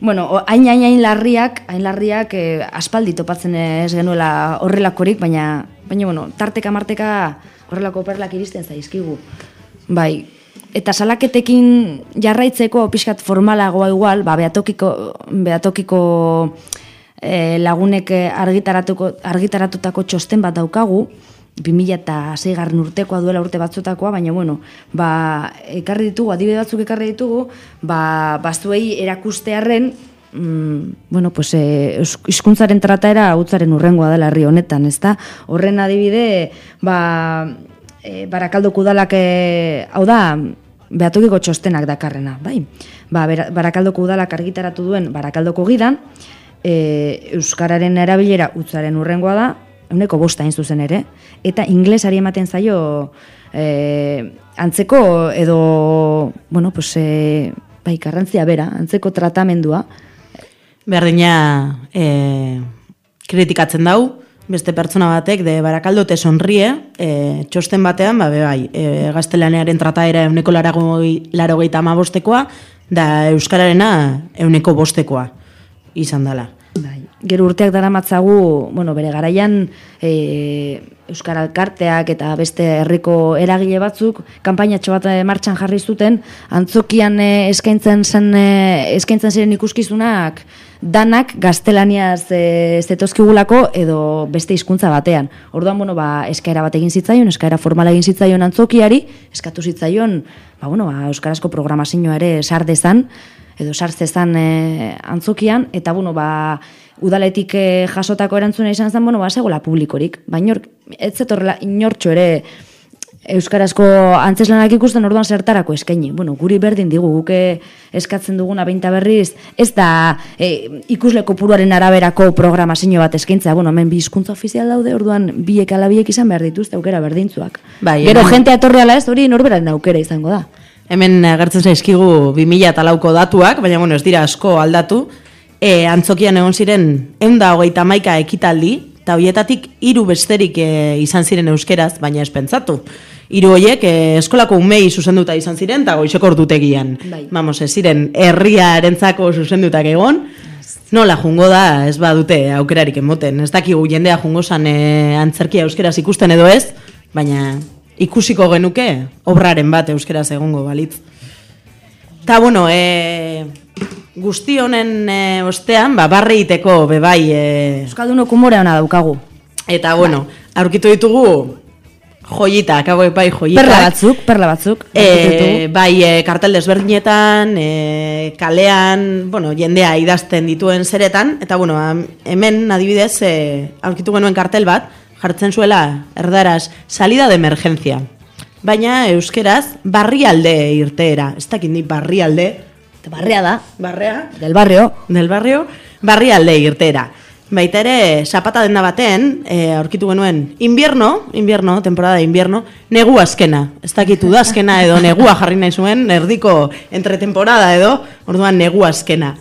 Bueno, hain hain hain larriak, hain larriak eh, aspaldi topatzen ez genuela horrelakorik, baina, baina bueno, tarteka marteka horrelako perlak iristen zaizkigu. Bai, eta salaketekin jarraitzeko pixkat formalagoa igual, ba, beatokiko, beatokiko eh, lagunek eh, argitaratuko, argitaratutako txosten bat daukagu, 2006 garren urtekoa duela urte batzutakoa, baina bueno, ba, ekarri ditugu, adibide batzuk ekarri ditugu, ba, bazuei erakustearren, mm, bueno, pues, eus- hizkuntzaren trataera utzaren urrengoa dela herri honetan, ezta? Horren adibide, ba, e, barakaldoko udalak, e, hau da, behatokiko txostenak dakarrena, bai? Ba, barakaldoko udalak argitaratu duen barakaldoko gidan, e, Euskararen erabilera utzaren urrengoa da, euneko bosta hain zuzen ere, eta inglesari ematen zaio e, antzeko edo, bueno, pues, e, bai, garrantzia bera, antzeko tratamendua, Berdina e, kritikatzen dau, beste pertsona batek de barakaldo te sonrie, e, txosten batean, ba, bai, e, gaztelanearen trataera euneko larogeita ama bostekoa, da euskararena euneko bostekoa izan dela. Bai. Gero urteak dara matzagu, bueno, bere garaian e, Euskara Elkarteak eta beste herriko eragile batzuk kanpainatxo bat eh, martxan jarri zuten, antzokian eh, eskaintzen zen eh, eskaintzen ziren ikuskizunak danak gaztelaniaz e, zetozkigulako edo beste hizkuntza batean. Orduan, bueno, ba, eskaera bat egin zitzaion, eskaera formala egin zitzaion antzokiari, eskatu zitzaion, ba, bueno, ba, Euskarazko programazioa ere sar dezan, edo sartzezan e, antzokian, eta bueno, ba, udaletik e, jasotako erantzuna izan zen, bueno, ba, segola publikorik. Baina ez zetorrela inortxo ere Euskarazko antzeslanak ikusten orduan zertarako eskaini. Bueno, guri berdin digu, guke eskatzen duguna beinta berriz, ez da e, ikusle kopuruaren araberako programazio bat eskaintza. Bueno, hemen bi hizkuntza ofizial daude, orduan biek ala biek izan behar dituzte aukera berdintzuak. Bai, Gero jentea etorri ala ez, hori norberaren aukera izango da. Hemen agertzen zaizkigu 2000 eta lauko datuak, baina bueno, ez dira asko aldatu. E, antzokian egon ziren eunda hogeita maika ekitaldi, eta hoietatik hiru besterik e, izan ziren euskeraz, baina ez pentsatu. Hiru hoiek e, eskolako umei zuzenduta izan ziren, eta goizeko ordutegian. Bai. Vamos, ez ziren herriarentzako zuzendutak egon, Nola jungo da, ez badute aukerarik emoten. Ez dakigu jendea jungo zan e, antzerkia euskeraz ikusten edo ez, baina ikusiko genuke obraren bat euskeraz egongo balitz. Ta bueno, e, guzti honen e, ostean, ba, barre iteko bebai, e, Euskaldunok umore ona daukagu. eta bueno, aurkitu ditugu joitak, hau bai joitak. Perla batzuk, perla batzuk. E, bai, e, kartel desberdinetan, e, kalean, bueno, jendea idazten dituen zeretan, eta bueno, hemen adibidez e, aurkitu genuen kartel bat, jartzen zuela erdaraz salida de emergencia. Baina euskeraz barrialde irteera, ez dakit ni barrialde, Eta barrea da, barrea, del barrio. del barrio, barrialde irteera. Baita ere, zapata denda baten, e, aurkitu genuen, invierno, invierno, temporada de invierno, negu azkena. Ez dakit udazkena edo negua jarri nahi zuen, erdiko entre temporada edo, orduan negu azkena.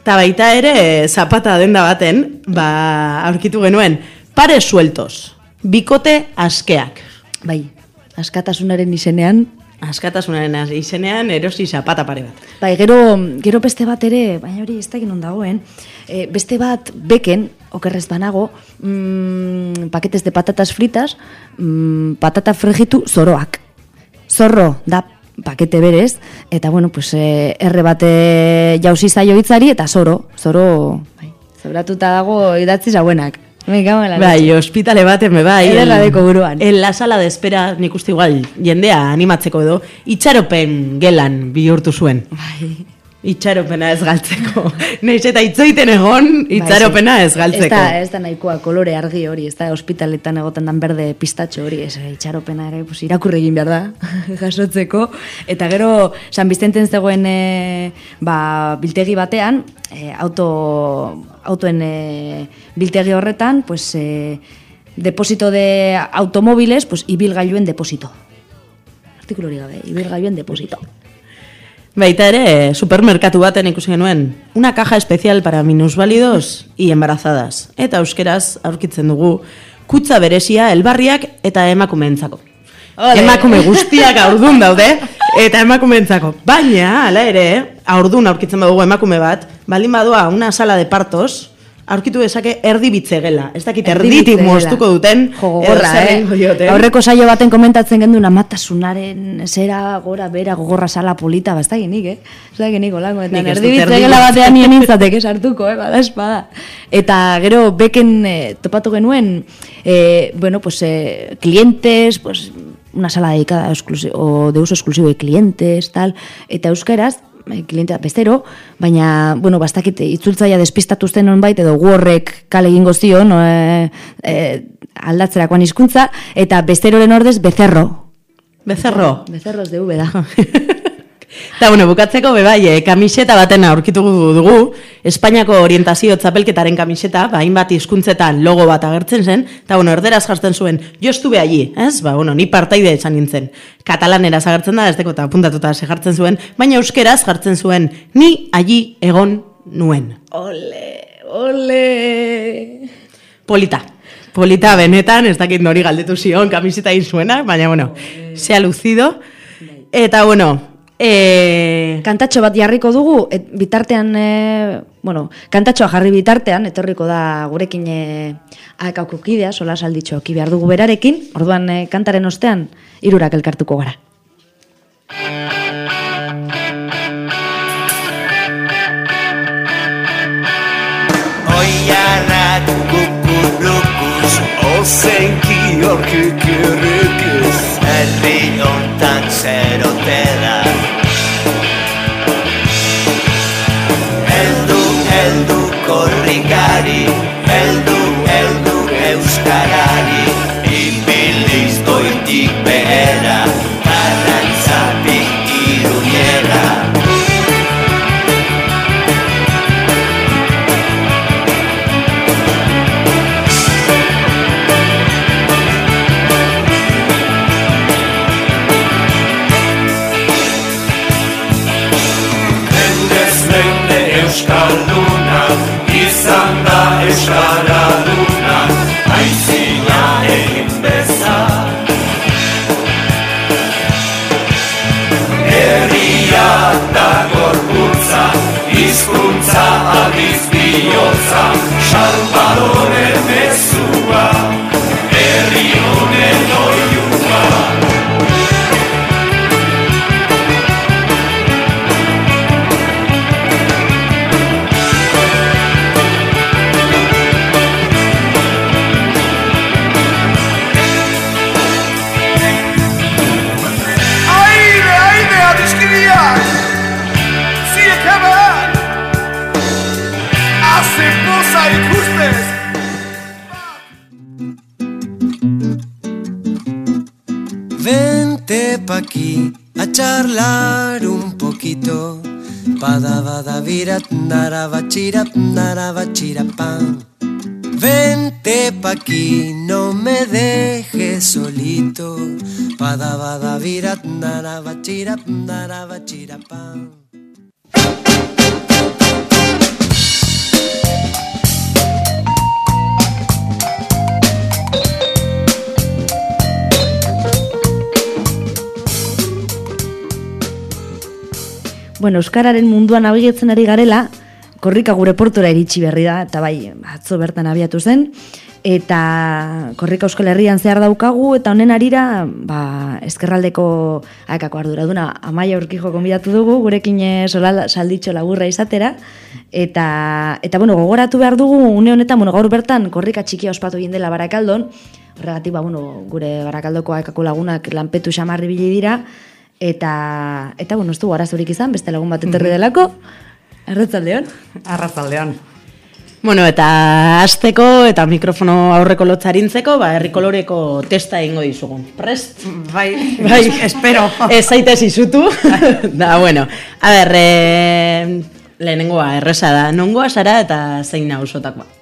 Eta baita ere, zapata denda baten, ba, aurkitu genuen, pare sueltos, bikote askeak. Bai, askatasunaren izenean, Askatasunaren izenean erosi zapata pare bat. Bai, gero, gero beste bat ere, baina hori ez da non dagoen, e, beste bat beken, okerrez banago, mm, paketes de patatas fritas, mm, patata fregitu zoroak. Zorro da pakete berez, eta bueno, pues, e, erre bate jauzi zaio hitzari, eta zoro, zoro, bai, zobratuta dago idatzi zauenak. Me cago en la Bai, leche. ospitale baten be bai. Ederra en- deko buruan. En la sala de espera, nik uste igual, jendea animatzeko edo, itxaropen gelan bihurtu zuen. Bai. Itxaropena ez galtzeko. <laughs> Neiz eta itzoiten egon, itxaropena ez galtzeko. Ez da, ez da nahikoa kolore argi hori, ez da ospitaletan egoten dan berde pistatxo hori, ez itxaropena ere pues, irakurri egin behar da, <laughs> jasotzeko. Eta gero, San Bizenten zegoen e, ba, biltegi batean, e, auto, autoen e, biltegi horretan, pues, e, deposito de automóviles, pues, ibilgailuen deposito. Artikulu hori gabe, ibilgailuen deposito. Baita ere, supermerkatu baten ikusi genuen, una caja especial para minusválidos y embarazadas. Eta euskeraz aurkitzen dugu, kutza berezia, elbarriak eta emakumeentzako. Emakume guztiak aurdun daude, eta emakumeentzako. Baina, hala ere, aurdun aurkitzen badugu emakume bat, baldin badua una sala de partos, aurkitu dezake erdi bitzegela. Ez dakit erditik moztuko duten, gogorra, eh? Aurreko saio baten komentatzen gendun amatasunaren zera gora bera gogorra sala polita, ba, ez da ginik, eh? Ez da ginik, olango, eta erdi batean nien <laughs> nintzateke sartuko, eh? Bada espada. Eta gero beken eh, topatu genuen, eh, bueno, pues, eh, clientes, pues, una sala dedicada a o de uso exclusivo de clientes, tal, eta euskaraz, klientea bestero, baina, bueno, bastakit itzultzaia despistatuzten nonbait edo gu horrek kale egingo zion, e, e, aldatzerakoan hizkuntza eta besteroren ordez bezerro. Bezerro. Bezerros de V da. <laughs> Eta, bueno, bukatzeko bebai, eh, kamiseta baten aurkitu dugu, Espainiako orientazio txapelketaren kamiseta, ba, hainbat hizkuntzetan logo bat agertzen zen, eta, bueno, erderaz jartzen zuen, jo estuve allí, ez? Ba, bueno, ni partaide esan nintzen. Katalanera agertzen da, ez deko, eta apuntatuta se jartzen zuen, baina euskeraz jartzen zuen, ni allí egon nuen. Ole, ole. Polita. Polita benetan, ez dakit nori galdetu zion kamiseta egin zuena, baina, bueno, se ha lucido. Eta, bueno, eh, Kantatxo bat jarriko dugu, et, bitartean, e, bueno, kantatxoa jarri bitartean, etorriko da gurekin e, akauko kidea, sola salditxo ki behar dugu berarekin, orduan e, kantaren ostean, irurak elkartuko gara. Oiarrak kukurukuz Ozenki orkikirrikuz Herri hontan zerote korrikari da euskaraduna Aizina egin bezan Herria da gorputza Hizkuntza aldiz bihotza Salvadoren mezua Naravira, naravachira, naravachira, pan. Vente pa' aquí, no me dejes solito. Padavadavira, naravachira, naravachira, pan. Bueno, Euskararen munduan abigetzen ari garela, korrika gure portura iritsi berri da, eta bai, atzo bertan abiatu zen, eta korrika Euskal Herrian zehar daukagu, eta honen arira, ba, eskerraldeko akako arduraduna, amaia urkijo konbidatu dugu, gurekin eh, solal, salditxo laburra izatera, eta, eta bueno, gogoratu behar dugu, une honetan, bueno, gaur bertan, korrika txikia ospatu egin dela barakaldon, horregatik, ba, bueno, gure barakaldoko akako lagunak lanpetu xamarri bili dira, eta, eta bueno, ez du arazorik izan, beste lagun bat etorri delako, Arratzaldeon. Arratzaldeon. Bueno, eta hasteko eta mikrofono aurreko lotzarintzeko, ba, herri koloreko testa egingo dizugun. Prest? Bai, bai. espero. <laughs> Ez zaitez izutu. <laughs> da, bueno. A ber, e, lehenengoa, erresa da. Nongoa zara eta zein nausotakoa?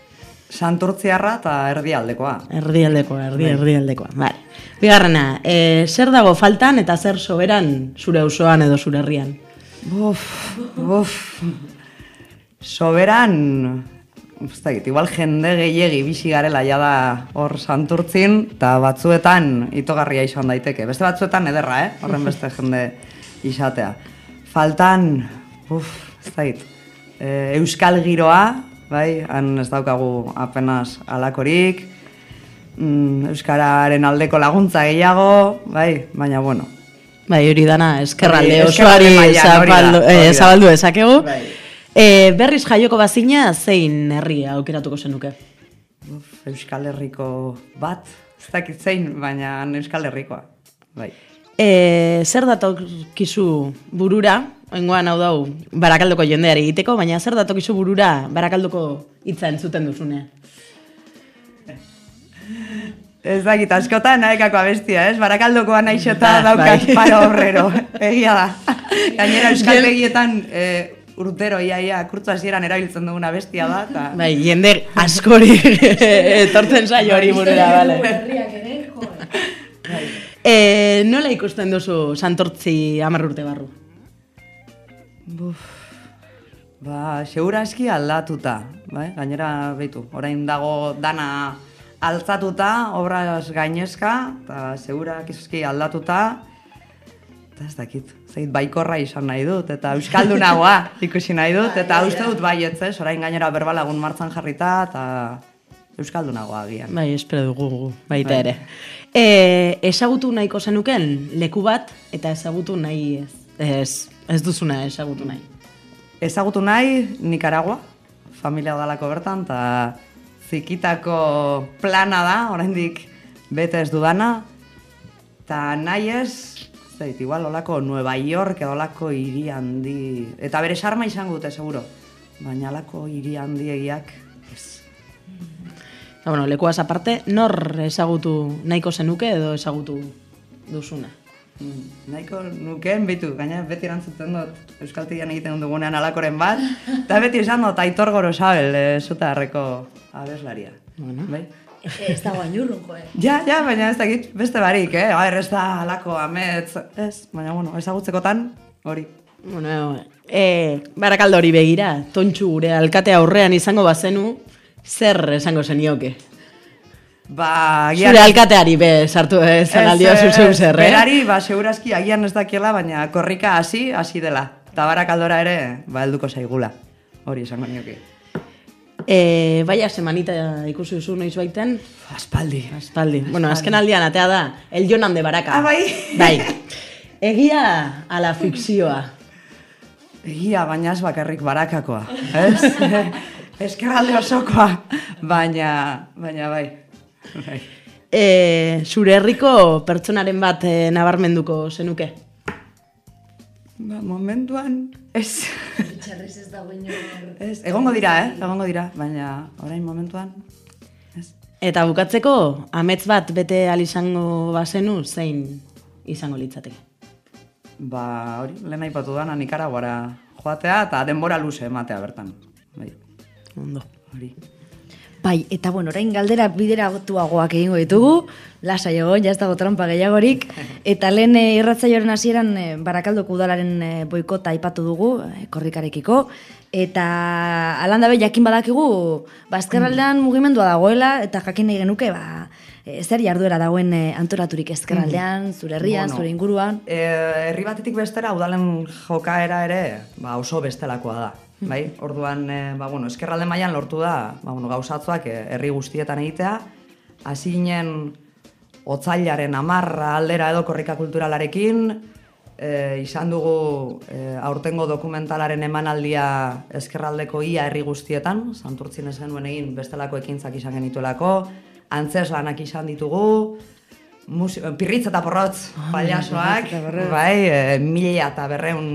Santurtziarra eta erdialdekoa. Erdialdekoa, erdi, erdialdekoa. Vale. Bigarrena, e, zer dago faltan eta zer soberan zure auzoan edo zure herrian? Uf, uf. Soberan, ez dakit, igual jende gehiegi bizi garela jada hor santurtzin, eta batzuetan itogarria izan daiteke. Beste batzuetan ederra, eh? Horren beste <laughs> jende izatea. Faltan, uf, ez dakit, e, euskal giroa, bai, han ez daukagu apenas alakorik, mm, euskararen aldeko laguntza gehiago, bai, baina bueno, Bai, hori dana, eskerralde Bai, osoari da, zabaldu, hori eh, zabaldu dezakegu. Bai. Eh, berriz jaioko bazina, zein herria aukeratuko zenuke? Uf, Euskal Herriko bat, ez dakit zein, baina Euskal Herrikoa. Bai. E, zer datokizu burura, engoan hau dau, barakaldoko jendeari egiteko, baina zer datokizu burura barakaldoko hitza entzuten duzune? Ez dakit, askotan naekako abestia, ez? Barakaldokoa naixota Ba, daukat bai. paro horrero. Egia da. Gainera Euskal Begietan e, urtero iaia kurtzu hasieran erabiltzen duguna bestia da. Ta... Bai, jende askori <laughs> etortzen zaio hori burura, bale. E, nola ikusten duzu santortzi hamar urte barru? Buf. Ba, seguraski aldatuta, bai? Gainera, beitu, orain dago dana altzatuta, obraz gainezka, eta seguraski aldatuta, eta ez dakit, zait baikorra izan nahi dut, eta euskaldunagoa <laughs> ikusi nahi dut, eta uste dut baietz, ez, orain gainera berbalagun martzan jarrita, eta euskaldunagoa agian. Bai, espero dugu, baita Bai. ere. E, ezagutu nahiko zenuken leku bat, eta ezagutu nahi ez, ez, ez duzuna ezagutu nahi. Ezagutu nahi Nicaragua, familia dalako bertan, eta zikitako plana da, oraindik bete ez dudana, eta nahi ez, dakit, igual olako Nueva York edo olako hiri handi, eta bere sarma izango dute, seguro, baina olako hiri handiegiak, ez. Eta, bueno, lekuaz aparte, nor ezagutu nahiko zenuke edo ezagutu duzuna? Mm, Nahiko nukeen bitu, gaina beti erantzuten dut Euskaltian egiten dugunean alakoren bat, eta beti esan dut Aitor Gorosabel, e, zuta harreko abeslaria. Bueno. Bai? Ez da guainurrun, joe. Ja, ja, baina ez dakit beste barik, eh? A ber, ez da alako ametz, ez, baina bueno, ezagutzekotan hori. Bueno, e, barakaldo hori begira, tontxu gure alkatea aurrean izango bazenu, zer esango zenioke? Ba, Zure alkateari be, sartu ezan aldio zuzeu zer, eh? Berari, ba, segurazki agian ez dakiela, baina korrika hasi, hasi dela. Eta barakaldora ere, ba, helduko zaigula. Hori esango nioke. E, baia semanita ikusi duzu noiz baiten? Aspaldi. Aspaldi. Bueno, azken aldian atea da, el Jonan de Baraka. Ah, bai? Bai. Egia ala fikzioa. Egia, baina ez bakarrik barakakoa. Ez? <laughs> Eskerralde osokoa. Baina, baina bai. E, zure herriko pertsonaren bat e, nabarmenduko zenuke? Ba, momentuan, ez. Txarrez ez da guinor. ez. Egongo dira, eh? Egongo dira, baina orain momentuan, Eta bukatzeko, amets bat bete al izango bazenu, zein izango litzateke? ba, hori, lehen aipatu dana Nikaraguara joatea eta denbora luze ematea bertan. Bai. Ondo. Hori. Bai, eta bueno, orain galdera bideratuagoak egingo ditugu, lasai egon, ja ez dago trampa gehiagorik, eta lehen eh, irratzaioaren hasieran eh, barakaldoko udalaren eh, boikota aipatu dugu, eh, korrikarekiko, eta alanda be jakin badakigu, ba, ezkerraldean mugimendua dagoela, eta jakin nahi genuke, ba, eh, zer jarduera dagoen eh, antolaturik ezkerraldean, zure herrian, Bueno, zure inguruan. E, herri batetik bestera udalen jokaera ere ba, oso bestelakoa da. Bai? Orduan, e, ba, bueno, eskerralde mailan lortu da ba, bueno, gauzatzuak e, herri guztietan egitea. Hasi ginen otzailaren amarra aldera edo korrika kulturalarekin, e, izan dugu e, aurtengo dokumentalaren emanaldia eskerraldeko ia herri guztietan, santurtzin ez genuen egin bestelako ekintzak izan genituelako, antzes lanak izan ditugu, Musi, pirritz eta porrotz paliasoak, eta porrotz. bai, e, mila eta berreun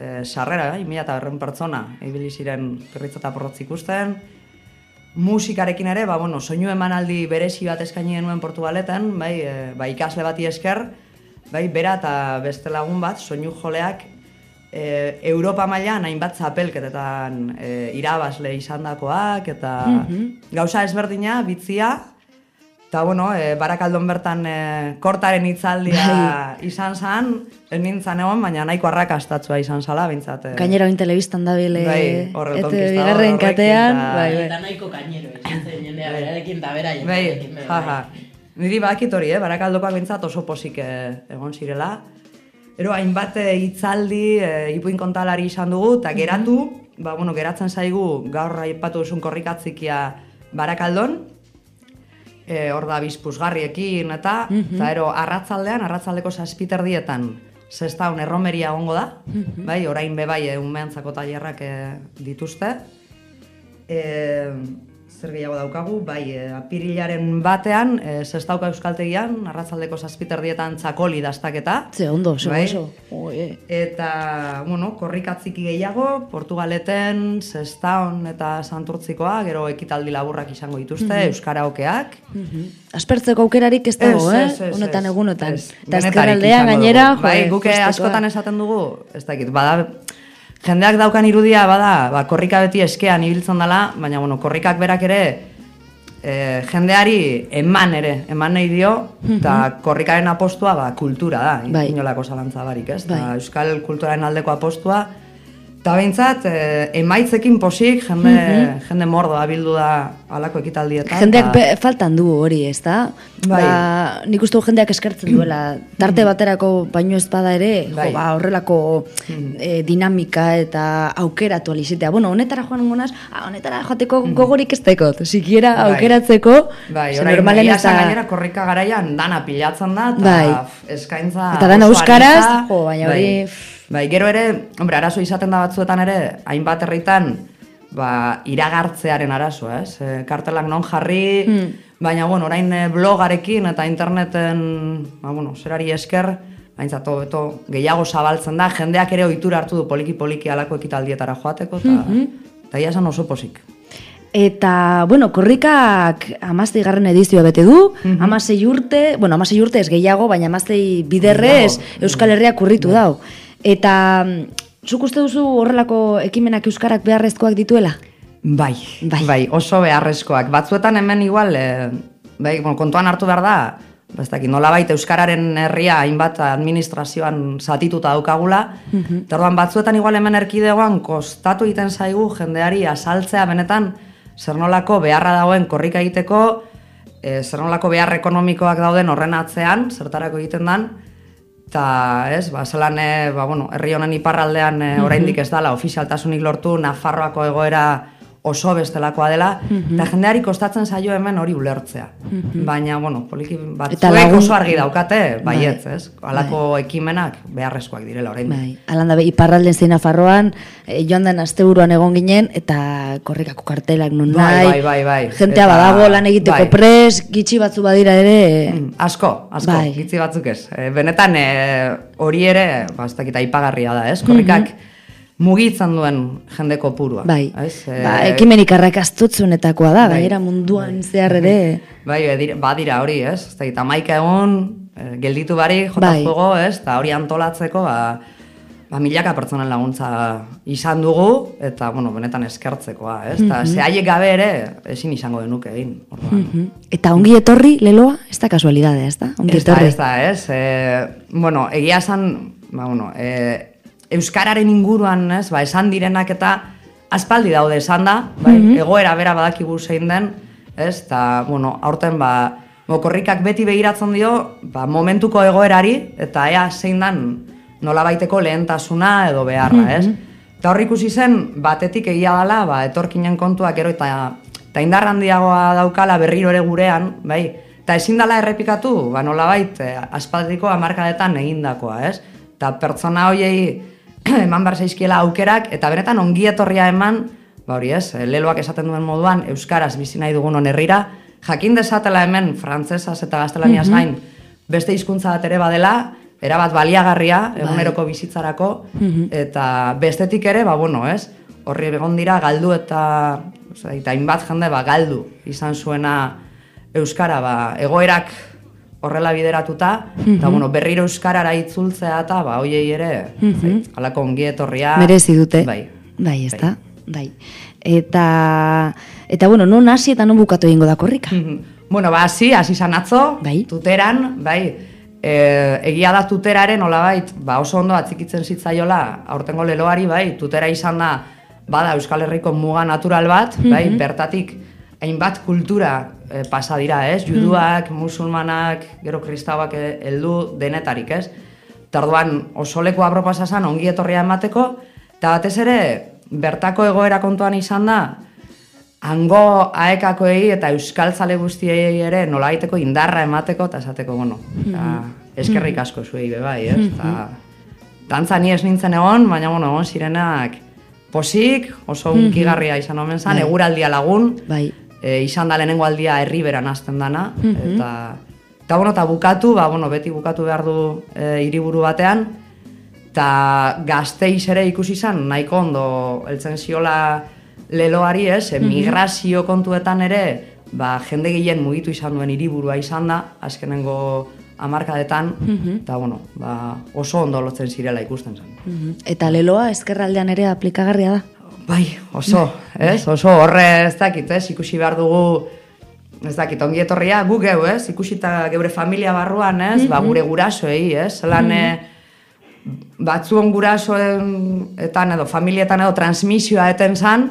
e, sarrera, bai, mila eta berreun pertsona, ibili ziren pirritz eta porrotz ikusten. Musikarekin ere, ba, bueno, soinu emanaldi berezi bat eskaini genuen Portugaletan, bai, e, ba, ikasle bati esker, bai, bera eta beste lagun bat, soinu joleak, e, Europa mailan hainbat zapelketetan e, irabazle izandakoak eta Mhm. gauza ezberdina, bitzia, Eta, bueno, e, barakaldon bertan e, kortaren hitzaldia izan zan, ez nintzen egon, baina nahiko arrakastatzua izan zala, bintzat. E, Gainera oin telebistan dabile, Bai, hor el eta bigarren katean, eta- bai, bai. Eta nahiko kainero, izan zen jendea berarekin da bera Bai, jendearekin, bai, jaja. Niri badakit hori, eh? barakaldokoak bintzat oso posik eh, egon zirela. Ero hainbat hitzaldi, e, ipuin kontalari izan dugu, eta geratu, ba, bueno, geratzen zaigu gaur aipatu duzun korrikatzikia barakaldon, e, hor da bizpuzgarriekin eta, eta ero arratzaldean, arratzaldeko zazpiterdietan, zestaun erromeria egongo da, bai, orain bebai e, unmeantzako tailerrak e, dituzte. E, zer gehiago daukagu, bai, e, apirilaren batean, e, zestauka euskaltegian, arratzaldeko zazpiterdietan txakoli dastaketa. Ze ondo, oso, Bai. oso. Oe. Eta, bueno, korrikatziki gehiago, Portugaleten, Sestaon eta Santurtzikoa, gero ekitaldi laburrak izango dituzte, Mhm. euskaraokeak. Aspertzeko aukerarik ez dago, eh? ez, ez, Honetan egunotan. Eta ezkerraldean gainera, dugu. Bai, joe, guk justekoa. askotan esaten dugu, ez dakit, bada, jendeak daukan irudia, bada, ba, korrika beti eskean ibiltzen dela, baina, bueno, korrikak berak ere, e, jendeari eman ere, eman nahi dio, eta korrikaren apostua, ba, kultura da, Bai. inolako zalantza barik, ez? Bai. Eta euskal kulturaren aldeko apostua, eta behintzat, e, emaitzekin posik, jende, jende mordoa bildu da alako ekitaldietan. Jendeak eta- be, faltan du hori, ez da? Bai. Ba, nik uste jendeak eskertzen duela. Tarte baterako baino ez bada ere, Bai. jo, ba, horrelako eh, dinamika eta aukeratu alizitea. Bueno, honetara joan gonaz, ah, honetara joateko gogorik ez dekot. Sikiera Bai. aukeratzeko, Bai, orain normalen da... gainera korrika garaian dana pilatzen da, eta Bai. eskaintza Eta dana euskaraz, jo, baina bai. hori, Bai, gero ere, hombre, arazo izaten da batzuetan ere, hainbat herritan, ba, iragartzearen arazoa, ez? E, kartelak non jarri, Hmm. baina, bueno, orain eh, blogarekin eta interneten, ba, bueno, zerari esker, haintzat, hobeto gehiago zabaltzen da, jendeak ere ohitura hartu du poliki-poliki alako ekitaldietara joateko, eta, Mhm. eta ia esan oso posik. Eta, bueno, korrikak amaztei garren edizioa bete du, Mhm. amasei urte, bueno, amasei urte ez gehiago, baina amaztei biderrez. Euskal Herriak urritu dau. Eta, mm, zuk uste duzu horrelako ekimenak Euskarak beharrezkoak dituela? Bai, bai, oso beharrezkoak. Batzuetan hemen igual, e, bai, bueno, kontuan hartu behar da, ba, dakit, nolabait Euskararen herria hainbat administrazioan zatituta daukagula, eta orduan batzuetan igual hemen erkidegoan kostatu egiten zaigu jendeari asaltzea benetan zer nolako beharra dagoen korrika egiteko, e, zer nolako behar ekonomikoak dauden horren atzean, zertarako egiten dan, eta ez, ba, zelan, e, ba, bueno, herri honen iparraldean e, oraindik ez dala ofizialtasunik lortu, Nafarroako egoera oso bestelakoa dela, Mhm. eta jendeari kostatzen zaio hemen hori ulertzea. Mhm. Baina, bueno, poliki batzuek oso argi daukate, Bai. baietz, ez? Halako ekimenak beharrezkoak direla orain. Bai, alanda be, iparralden zein Nafarroan, e, joan den asteburuan egon ginen, eta korrikako kartelak non Bai, nahi, bai, bai, bai. jentea Eta- badago lan egiteko bai. pres, gitxi batzu badira ere, Mm, asko, asko, Bai. gitzi batzuk ez. E, benetan e, hori ere, ba, ez dakit aipagarria da, ez? Korrikak mugitzen duen jende kopurua. bai, Ez? E, ba, ekimenik arrakastutzunetakoa da, Bai. gainera munduan zehar ere, <laughs> Bai, badira, badira hori, ez? Ez dakit, amaika egun, e, gelditu barik, jota Bai. ez? Eta hori antolatzeko, ba, ba, milaka pertsonen laguntza izan dugu, eta, bueno, benetan eskertzekoa, ez? Eta Mhm. ze haiek gabe ere, ezin izango genuke egin. orduan. Mhm. Eta ongi etorri leloa, ez da kasualidadea, ez da? Ongi Ez da, ez da, ez? E, bueno, egia esan, ba, bueno, e, Euskararen inguruan, ez, ba, esan direnak eta aspaldi daude esan da, bai, Mhm. egoera bera badakigu zein den, ez, eta, bueno, aurten, ba, mokorrikak beti begiratzen dio, ba, momentuko egoerari, eta ea zein den nola baiteko lehentasuna edo beharra, ez? Eta hor ikusi zen, batetik egia dela, ba, etorkinen kontuak gero eta, eta indar handiagoa daukala berriro ere gurean, bai? Eta ezin dela errepikatu, ba, nolabait, eh, aspaldiko hamarkadetan egindakoa, ez? Eta pertsona hoiei <clears throat> eman behar zaizkiela aukerak, eta benetan ongi etorria eman, ba hori ez, eh, leloak esaten duen moduan, euskaraz bizi nahi dugun onerrira, jakin desatela hemen frantsesaz eta gaztelaniaz Mhm. gain, beste hizkuntza bat ere badela, erabat baliagarria, Bai. eguneroko bizitzarako, Mhm. eta bestetik ere, ba bueno, ez, horri egon dira galdu eta, osea, eta hainbat jende, ba, galdu izan zuena euskara, ba, egoerak horrela bideratuta, eta Mhm. bueno, berriro euskarara itzultzea eta ba hoiei ere, Mhm. zait, halako ongi etorria. Merezi dute. Bai. Bai, ez da? Bai. Eta, eta bueno, non hasi eta non bukatu egingo da korrika? Bueno, ba, hasi, hasi zan atzo, Bai. tuteran, bai, e, egia da tuteraren, olabait, ba, oso ondo atzikitzen zitzaiola, aurtengo leloari, bai, tutera izan da, bada Euskal Herriko muga natural bat, bai, Mhm. bertatik, hainbat kultura e, pasa dira, ez? Juduak, musulmanak, gero kristauak e, heldu denetarik, ez? Eta orduan oso leku apropasa zen ongi etorria emateko, eta batez ere, bertako egoera kontuan izan da, hango aekakoei eta euskaltzale guztiei ere nolabaiteko indarra emateko eta esateko, bueno, eta eskerrik asko zuei be bai, ez? Eta dantza ni ez nintzen egon, baina bueno, egon zirenak posik, oso Mhm. unkigarria izan omen zen, Bai. eguraldia lagun, Bai. E, izan da lehenengo aldia herriberan hasten dana, Mhm. eta eta bueno, eta bukatu, ba, bueno, beti bukatu behar du e, hiriburu batean, eta gazteiz ere ikusi izan, nahiko ondo heltzen ziola leloari ez, Mhm. migrazio kontuetan ere, ba, jende gehien mugitu izan duen hiriburua izan da, azkenengo hamarkadetan, Mhm. eta bueno, ba, oso ondo lotzen zirela ikusten zen. Mhm. Eta leloa ezkerraldean ere aplikagarria da? Bai, oso, ez? Oso horre ez dakit, ez? Ikusi behar dugu, ez dakit, ongi etorria, gu geu, ez? Ikusita geure familia barruan, ez? Ba, Mhm. gure gurasoei, ez? Zelan, Mhm. batzuon gurasoen etan edo familietan edo transmisioa eten zan,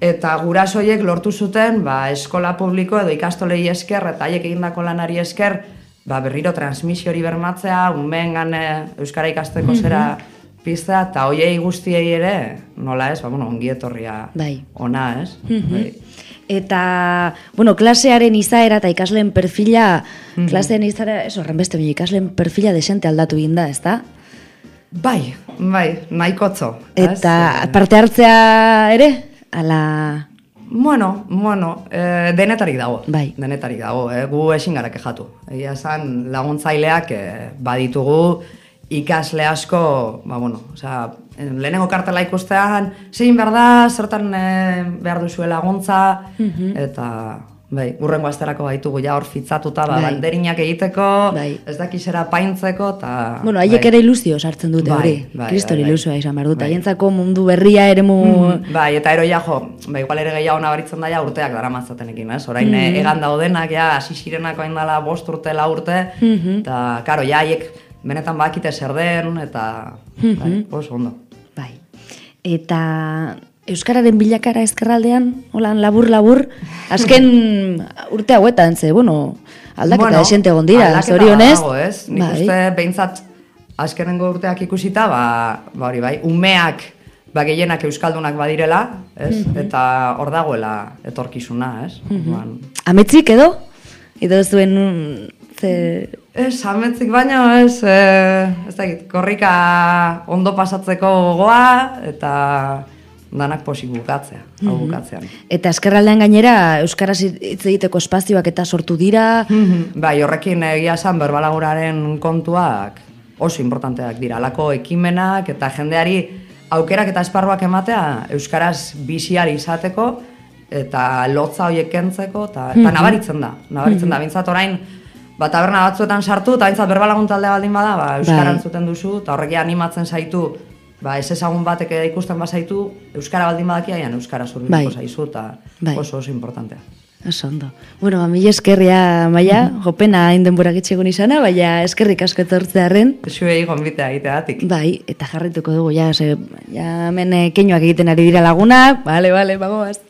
eta gurasoiek lortu zuten, ba, eskola publiko edo ikastolei esker, eta haiek egindako lanari esker, ba, berriro transmisio hori bermatzea, umeengan eh, Euskara ikasteko Mhm. zera piztea, eta hoiei guztiei ere, nola ez, ba, bueno, ongi etorria Bai. ona, ez? Mhm. Bai. Eta, bueno, klasearen izaera eta ikasleen perfila, Mhm. klasearen izaera, ez horren beste, ikasleen perfila desente aldatu egin da, ez da? Bai, bai, nahikotzo. ez? Eta Eh, parte hartzea ere, ala... Bueno, bueno, e, denetarik dago. Bai. Denetarik dago, e, gu ezin gara kejatu. Egia esan laguntzaileak e, baditugu ikasle asko, ba bueno, osea, en- lehenengo kartela ikustean, zein behar da, zertan e, behar duzue laguntza, Mhm. eta bai, urrengo asterako baitugu ja hor fitzatuta, ba, Bai. banderinak egiteko, Bai. ez dakizera paintzeko, eta... Bueno, haiek bai. ere ilusio sartzen dute Bai, hori. bai, Kristori bai, bai. ilusioa izan behar dut. Bai. Haientzako mundu berria ere mu... Mhm, Bai, eta ero ja, jo, ba, igual ere gehiago nabaritzen da ja urteak dara matzatenekin, ez? Orain mm egan daudenak, ja, hasi zirenako hain dela bost urte, la urte, Mhm. eta, karo, ja, haiek benetan bakite zer den, eta, bai, Mhm. oso ondo. Bai. Eta Euskararen bilakara ezkerraldean, holan labur-labur, azken <laughs> urte hauetan, ze, bueno, aldaketa bueno, desente egon dira, aldaketa zorionez. badago, ez? Nik Bai. uste, behintzat, azkenengo urteak ikusita, ba, ba hori bai, umeak, ba, gehienak euskaldunak badirela, ez? Mhm. Eta hor dagoela etorkizuna, ez? Mhm. Orduan, Ametzik edo? Edo ez duen, mm, ze... Ez, ametzik baino, ez, e, ez dakit, korrika ondo pasatzeko gogoa, eta danak posik bukatzea, hau Mhm. bukatzean. Eta eskerraldean gainera, Euskaraz hitz egiteko espazioak eta sortu dira. Bai, horrekin egia esan berbalaguraren kontuak oso importanteak dira. Alako ekimenak eta jendeari aukerak eta esparruak ematea Euskaraz biziari izateko eta lotza horiek kentzeko, eta, eta Mhm. nabaritzen da. Nabaritzen da, Mhm. bintzat orain, ba, taberna batzuetan sartu, eta aintzat berbalagun taldea baldin bada, ba, euskara Bai. entzuten duzu, eta horrek animatzen zaitu, ba, ez ezagun batek ikusten bazaitu, euskara baldin badaki, aian euskara zurbilduko Bai. zaizu, eta Bai. oso oso importantea. Oso ondo. Bueno, ba, mila eskerria, maia, jopena hain denbora gitxegun izana, baina eskerrik asko etortzearen. Zuei gonbitea egiteatik. Bai, eta jarrituko dugu, ja, ze, ja, hemen eh, keinuak egiten ari dira lagunak, bale, bale, bagoaz.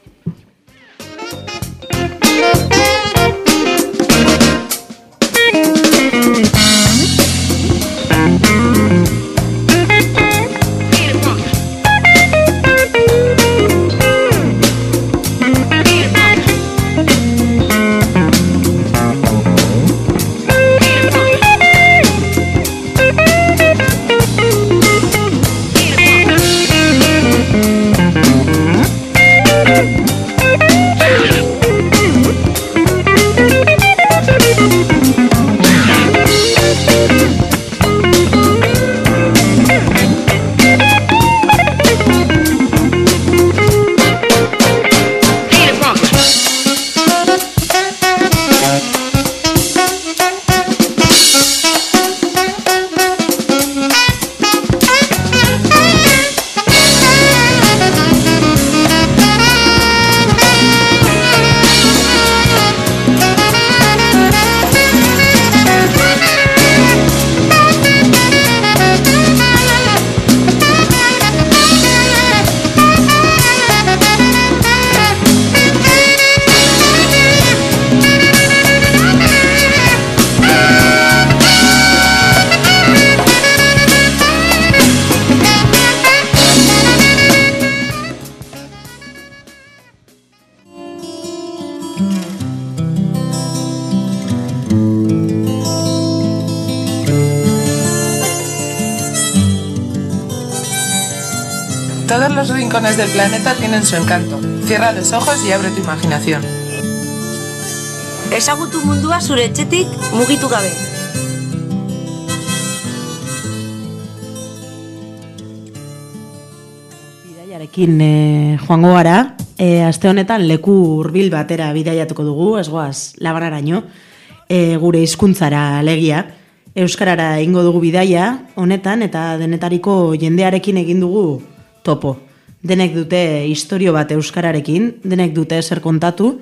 Planeta tienen su encanto. Cierra los ojos y abre tu imaginación. Ezagutu mundua zure etxetik mugitu gabe. Bidaiarekin e, joango gara, e, aste honetan leku hurbil batera bidaiatuko dugu, ez goaz, labanaraino, e, gure hizkuntzara alegia, Euskarara ingo dugu bidaia honetan eta denetariko jendearekin egin dugu topo. Denek dute istorio bat Euskararekin, denek dute zer kontatu,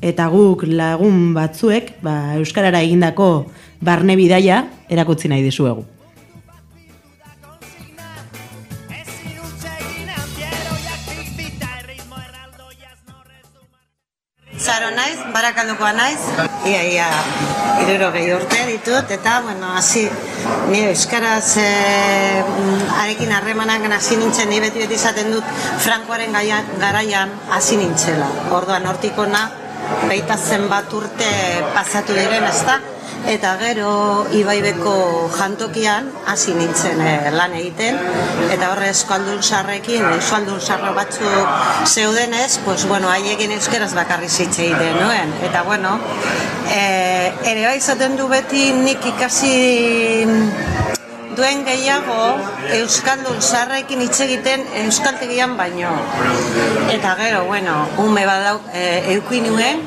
eta guk lagun batzuek ba, Euskarara egindako barne bidaia erakutsi nahi dizuegu. Zaro naiz, barakaldokoa naiz, ia, ia, iruro gehi urte ditut, eta, bueno, hasi, ni euskaraz e, arekin harremanak hasi nintzen, ni beti beti izaten dut, Frankoaren gaia, garaian hasi nintzela. Orduan, hortikona, baita zenbat urte pasatu diren, ezta? Eta gero Ibaibeko jantokian hasi nintzen eh, lan egiten eta horre eskaldun sarrekin, eskaldun sarro batzu zeudenez, pues bueno, haiekin euskeraz bakarri hitz egiten nuen. Eta bueno, eh, ere bai izaten du beti nik ikasi duen gehiago euskaldun sarrekin hitz egiten euskaltegian baino. Eta gero, bueno, ume badau e, euki nuen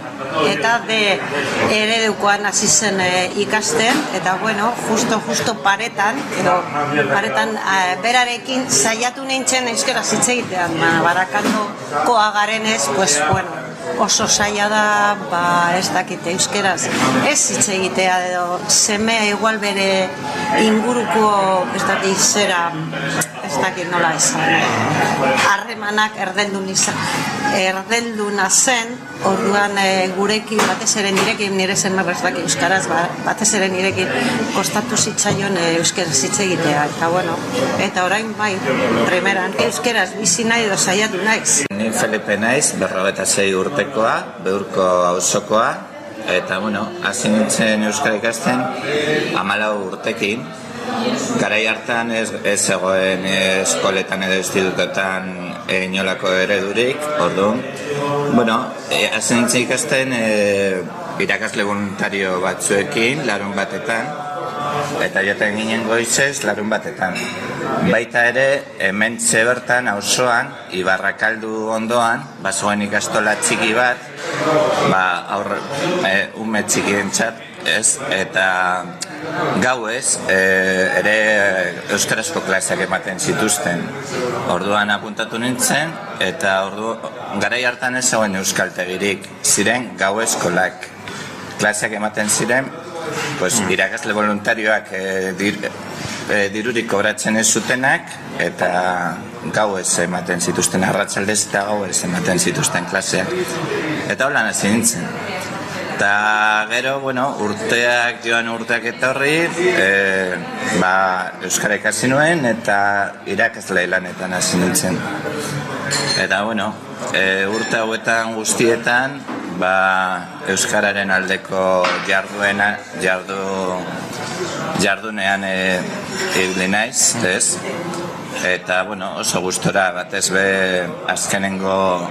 eta de eredukoan hasi zen e, ikasten eta bueno, justo justo paretan edo paretan e, berarekin saiatu nintzen euskara hitz egitean, ba, barakaldokoa garenez, pues bueno, oso saia da, ba, ez dakit euskeraz, ez hitz egitea edo semea igual bere inguruko, ez dakit zera, ez dakit nola esan, harremanak erdeldun izan, erdelduna zen, orduan e, gurekin, batez ere nirekin, nire zen ez dakit euskaraz, ba, batez ere nirekin kostatu zitzaion e, euskeraz hitz egitea, eta bueno, eta orain bai, primeran, euskeraz bizi nahi edo saiatu naiz. Ni Felipe naiz, berrogeta zei urtekoa, beurko auzokoa, eta bueno, hasi nintzen euskara ikasten amalau urtekin. Garai hartan ez, ez zegoen eskoletan edo institutotan e, inolako eredurik, orduan. Bueno, e, hasi nintzen ikasten e, irakasle voluntario batzuekin, larun batetan, eta joten ginen goizez larun batetan. Baita ere, hemen bertan auzoan Ibarrakaldu ondoan, bazoen ikastola txiki bat, ba, aurre, e, ume txikientzat, ez, eta gauez e, ere euskarazko klaseak ematen zituzten. Orduan apuntatu nintzen, eta ordu, garai hartan ez zauen euskaltegirik, ziren gauezkolak. Klaseak ematen ziren, pues, irakasle voluntarioak e, dir, e, dirurik kobratzen ez zutenak, eta gauez ematen zituzten arratsaldez eta gauez ematen zituzten klaseak. Eta holan hasi nintzen. Eta gero, bueno, urteak joan urteak etorri, e, ba, Euskara ikasi nuen eta irakasle lanetan hasi nintzen. Eta, bueno, e, urte hauetan guztietan, ba, Euskararen aldeko jarduena, jardu, jardunean e, naiz, ez? Eta, bueno, oso gustora batez be azkenengo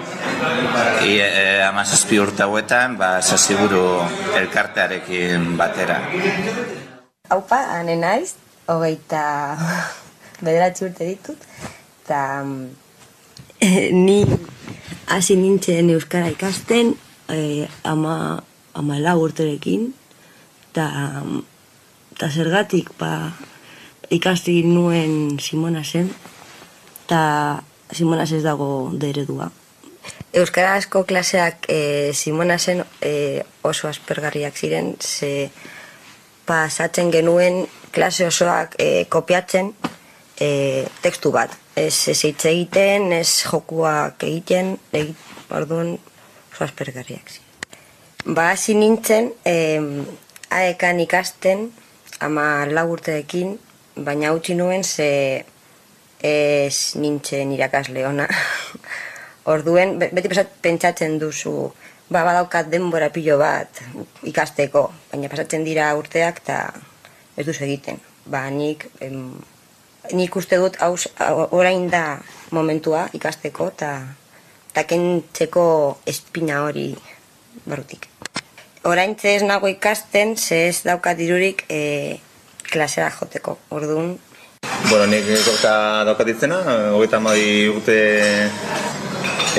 i, e, amazazpi urte hauetan, ba, sasiburu elkartearekin batera. Haupa, ane naiz, hogeita bederatzi urte ditut, eta eh, <laughs> ni hasi nintzen Euskara ikasten, eh, ama, ama lau urterekin, eta eta zergatik ba, ikasti nuen Simona zen, eta Simona ez dago deredua. Euskarazko klaseak e, Simona zen e, oso aspergarriak ziren, ze pasatzen genuen klase osoak e, kopiatzen e, tekstu bat. Ez ez hitz egiten, ez jokuak egiten, egit, orduan oso aspergarriak ziren. Ba, nintzen, e, aekan ikasten, ama lau urteekin, baina utzi nuen ze ez nintzen irakasle ona. <laughs> Orduen, be- beti pasat, pentsatzen duzu, ba, badaukat denbora pilo bat ikasteko, baina pasatzen dira urteak eta ez duzu egiten. Ba, nik, em, nik uste dut haus, orain da momentua ikasteko eta eta kentzeko espina hori barrutik. Orain ez nago ikasten, ze ez daukat dirurik e, klasera joteko. Orduan, Bueno, nik gorka daukat itzena, hogeita hamabi urte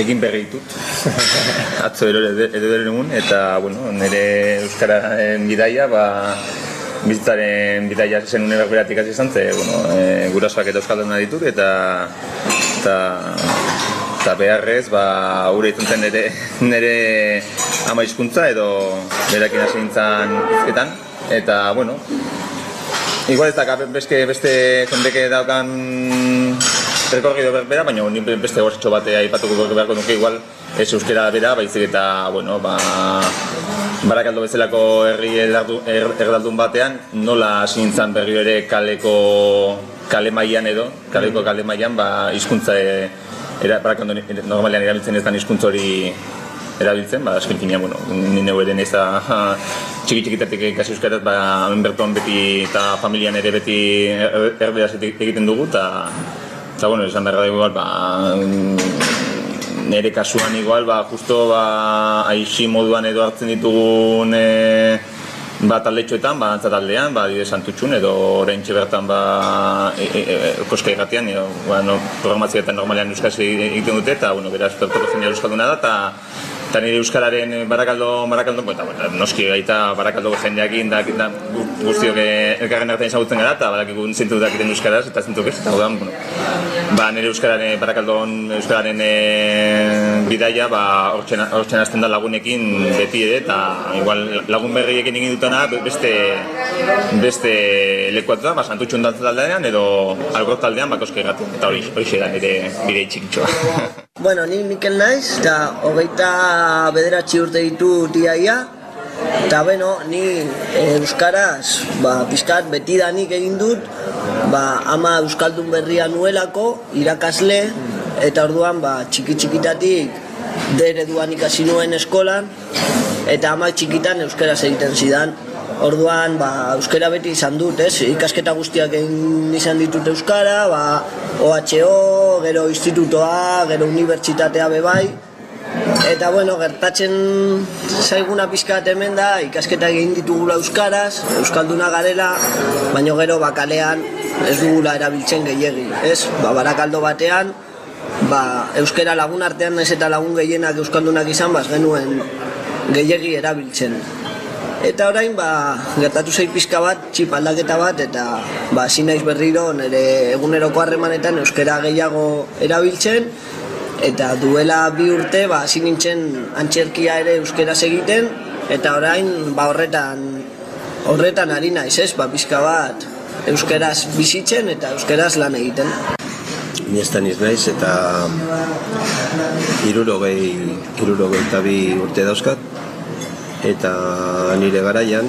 egin berri ditut. <laughs> Atzo ero edo edo egun, eta, bueno, nire Euskararen bidaia, ba, bizitzaren bidaia zen une berberatik hasi izan, ze, bueno, e, gurasoak eta Euskalduna ditut, eta, eta, eta beharrez, ba, gure itzuntzen nire, nire ama hizkuntza edo berakin hasi nintzen hizketan, eta, bueno, Igual ez da beste, beste jendeke daukan rekorgido berbera, baina ni beste gozetxo bate aipatuko beharko nuke igual ez euskera bera, baizik eta, bueno, ba, barakaldo bezalako herri er- erdaldun batean, nola hasi nintzen berriro ere kaleko kale mailan edo, kaleko kale mailan, ba, hizkuntza e, era, normalean erabiltzen ez den hizkuntza hori erabiltzen, ba, azken finean, bueno, ni neu ere neza txiki txikitatik ikasi euskaraz, ba, hemen berton beti eta familian ere beti er- erderaz egiten dugu, eta, eta bueno, esan behar da igual, ba, nire kasuan igual, ba, justo, ba, aixi moduan edo hartzen ditugun e, ba, taldetxoetan, ba, antza taldean, ba, adibidez santutxun, edo orain bertan, ba, e, e, e, koska irratian, edo, bueno, programazioetan normalean euskaz egiten dute, eta, bueno, beraz, bertoko jendea euskalduna da, eta eta nire euskararen eh, barakaldo barakaldo eta bueno, noski baita barakaldo jendeekin da, da gu- guztiok eh, elkarren artean ezagutzen gara eta badakigu zintu dakiten euskaraz eta zintu ez eta orduan, bueno, ba nire euskararen barakaldon euskararen e, bidaia ba hortzen hortzen da lagunekin beti ere eta igual lagun berriekin egin dutena beste beste lekuatuta ba santutxun taldean edo algor taldean bakoske gaten eta hori hori da nire bide txikitxoa. Bueno, ni Mikel naiz, eta hogeita bederatzi urte ditu iaia. Eta bueno, ni eh, Euskaraz, ba, pizkat betidanik egin dut, ba, ama Euskaldun berria nuelako, irakasle, eta orduan ba, txiki txikitatik dereduan ikasi nuen eskolan, eta ama txikitan Euskaraz egiten zidan. Orduan, ba, euskara beti izan dut, ez? Ikasketa guztiak egin izan ditut euskara, ba, OHO, gero institutoa, gero unibertsitatea bebai, Eta bueno, gertatzen zaiguna pizkat hemen da, ikasketa egin ditugula euskaraz, euskalduna garela, baino gero bakalean ez dugula erabiltzen gehiegi, ez? Ba, barakaldo batean, ba, euskera lagun artean ez eta lagun gehienak euskaldunak izan, bas genuen gehiegi erabiltzen. Eta orain, ba, gertatu zei pizka bat, txip aldaketa bat, eta ba, hasi naiz berriro nire eguneroko harremanetan euskera gehiago erabiltzen, eta duela bi urte, ba, hasi nintzen antxerkia ere euskeraz egiten, eta orain, ba, horretan, horretan ari naiz, ez, ba, pizka bat, euskeraz bizitzen eta euskeraz lan egiten. Ni ez naiz eta irurogei, irurogei urte dauzkat eta nire garaian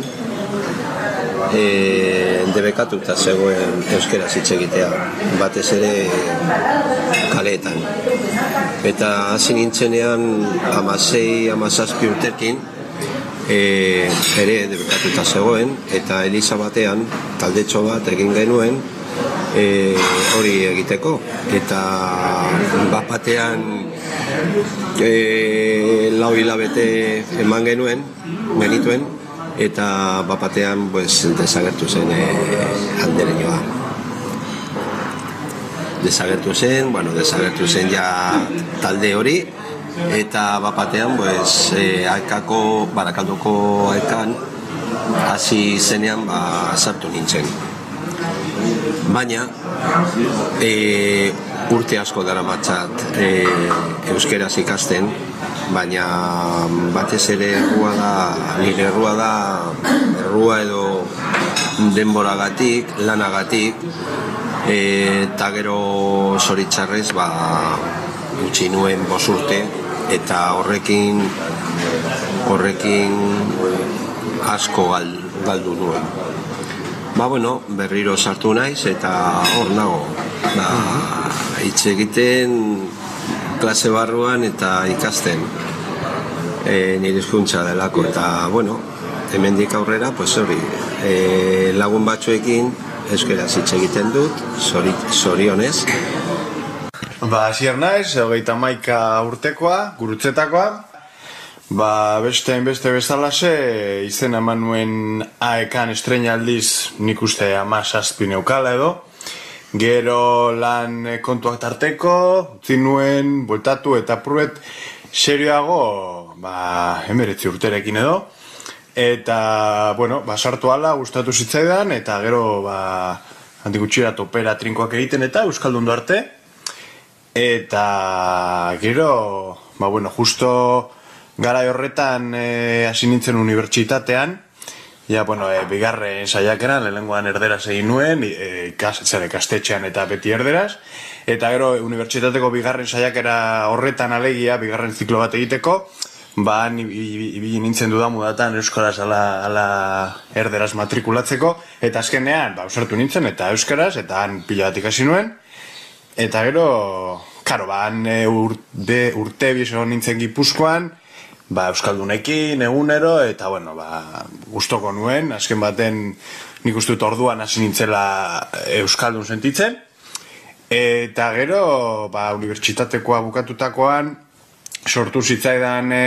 e, debekatuta zegoen euskera hitz egitea batez ere kaleetan. Eta hasi nintzenean amasei, amazazpi urtekin e, ere debekatuta zegoen eta Elisa batean taldetxo bat egin genuen e, hori egiteko. Eta bat batean e, lau hilabete eman genuen genituen eta bat batean pues, desagertu zen e, andereñoa desagertu zen, bueno, desagertu zen ja talde hori. Eta bat batean pues, e, aekako, barakaldoko aekan hasi zenean ba, sartu nintzen. Baina e, urte asko dara matzat e, euskeraz ikasten baina batez ere errua da nire errua da errua edo denboragatik, lanagatik e, eta gero zoritzarrez ba, utzi nuen bos urte eta horrekin horrekin asko gal, galdu nuen. Ba, bueno, berriro sartu naiz eta hor nago. Ba, hitz egiten klase barruan eta ikasten e, nire hizkuntza delako eta bueno, hemendik aurrera, pues hori, e, lagun batzuekin euskera hitz egiten dut, zori, zorionez. Ba, hasier naiz, hogeita maika urtekoa, gurutzetakoa, Ba, beste beste bezalase, izen eman nuen aekan estrenaldiz nik uste ama saspi neukala edo. Gero lan kontuak tarteko, utzi nuen, bueltatu eta pruet serioago, ba, emeretzi urterekin edo. Eta, bueno, ba, sartu ala, gustatu zitzaidan, eta gero, ba, handik utxira topera trinkoak egiten eta Euskaldun arte. Eta, gero, ba, bueno, justo gara horretan eh, hasi nintzen unibertsitatean, ja, bueno, e, bigarren saiakera, lehenengoan erderaz egin nuen, e, ikas, zer, ikastetxean eta beti erderaz, eta gero unibertsitateko bigarren saiakera horretan alegia, bigarren ziklo bat egiteko, ba, ibili nintzen dudan mudatan euskaraz ala, ala erderaz matrikulatzeko, eta azkenean, ba, usartu nintzen, eta euskaraz, eta han pila bat ikasi nuen, eta gero, karo, ba, han urte, urte biso nintzen gipuzkoan, ba, Euskaldunekin, egunero, eta, bueno, ba, gustoko nuen, azken baten nik uste dut orduan hasi nintzela Euskaldun sentitzen. Eta gero, ba, unibertsitatekoa bukatutakoan, sortu zitzaidan e,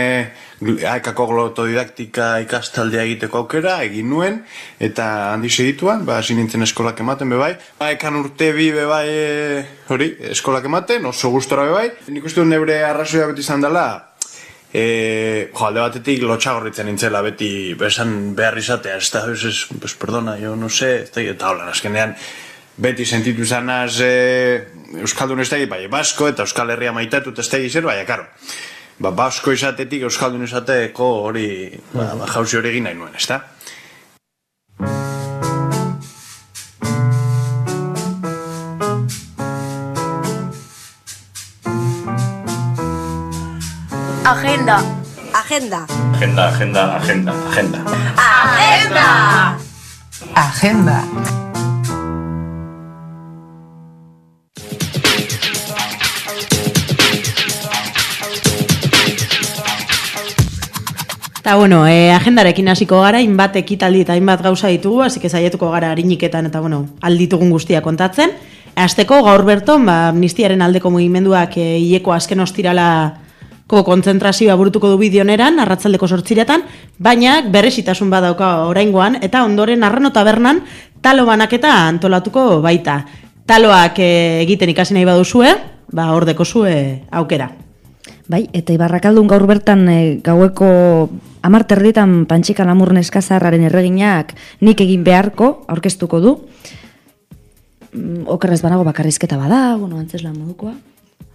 aekako glotodidaktika ikastaldea egiteko aukera, egin nuen, eta handi segituan, ba, hasi nintzen eskolak ematen bebai. Aekan urte bi bebai, e, hori, eskolak ematen, oso gustora bebai. Nik uste dut nebre arrazoia beti izan dela, E, jo, alde batetik lotxagorritzen nintzela beti besan behar izatea, ez da, ez, pues, perdona, jo no sé, ez da, eta hola, azkenean, beti sentitu zanaz e, Euskaldun ez da, bai, basko, eta Euskal Herria maitatu, ez da, zer, bai, karo, ba, basko izatetik Euskaldun izateko hori, ba, ba, jauzi hori egin nahi nuen, ez da? Agenda. Agenda. Agenda, agenda, agenda, agenda. Agenda. Agenda. Eta bueno, e, agendarekin hasiko gara, inbat ekitaldi eta inbat gauza ditugu, hasi que saietuko gara hariniketan eta bueno, alditugun guztia kontatzen. Azteko gaur berton, ba, amnistiaren aldeko mugimenduak e, hileko azken ostirala ko kontzentrazioa burutuko du bideoneran, arratzaldeko sortziretan, baina berezitasun badauka oraingoan, eta ondoren arrano tabernan talo banaketa antolatuko baita. Taloak eh, egiten ikasi nahi baduzue, ba hor dekozue aukera. Bai, eta Ibarrakaldun gaur bertan e, gaueko amar terdietan pantxika lamur neskazarraren erreginak nik egin beharko aurkeztuko du. Mm, Okerrez banago bakarrizketa bada, bueno, antzesla modukoa.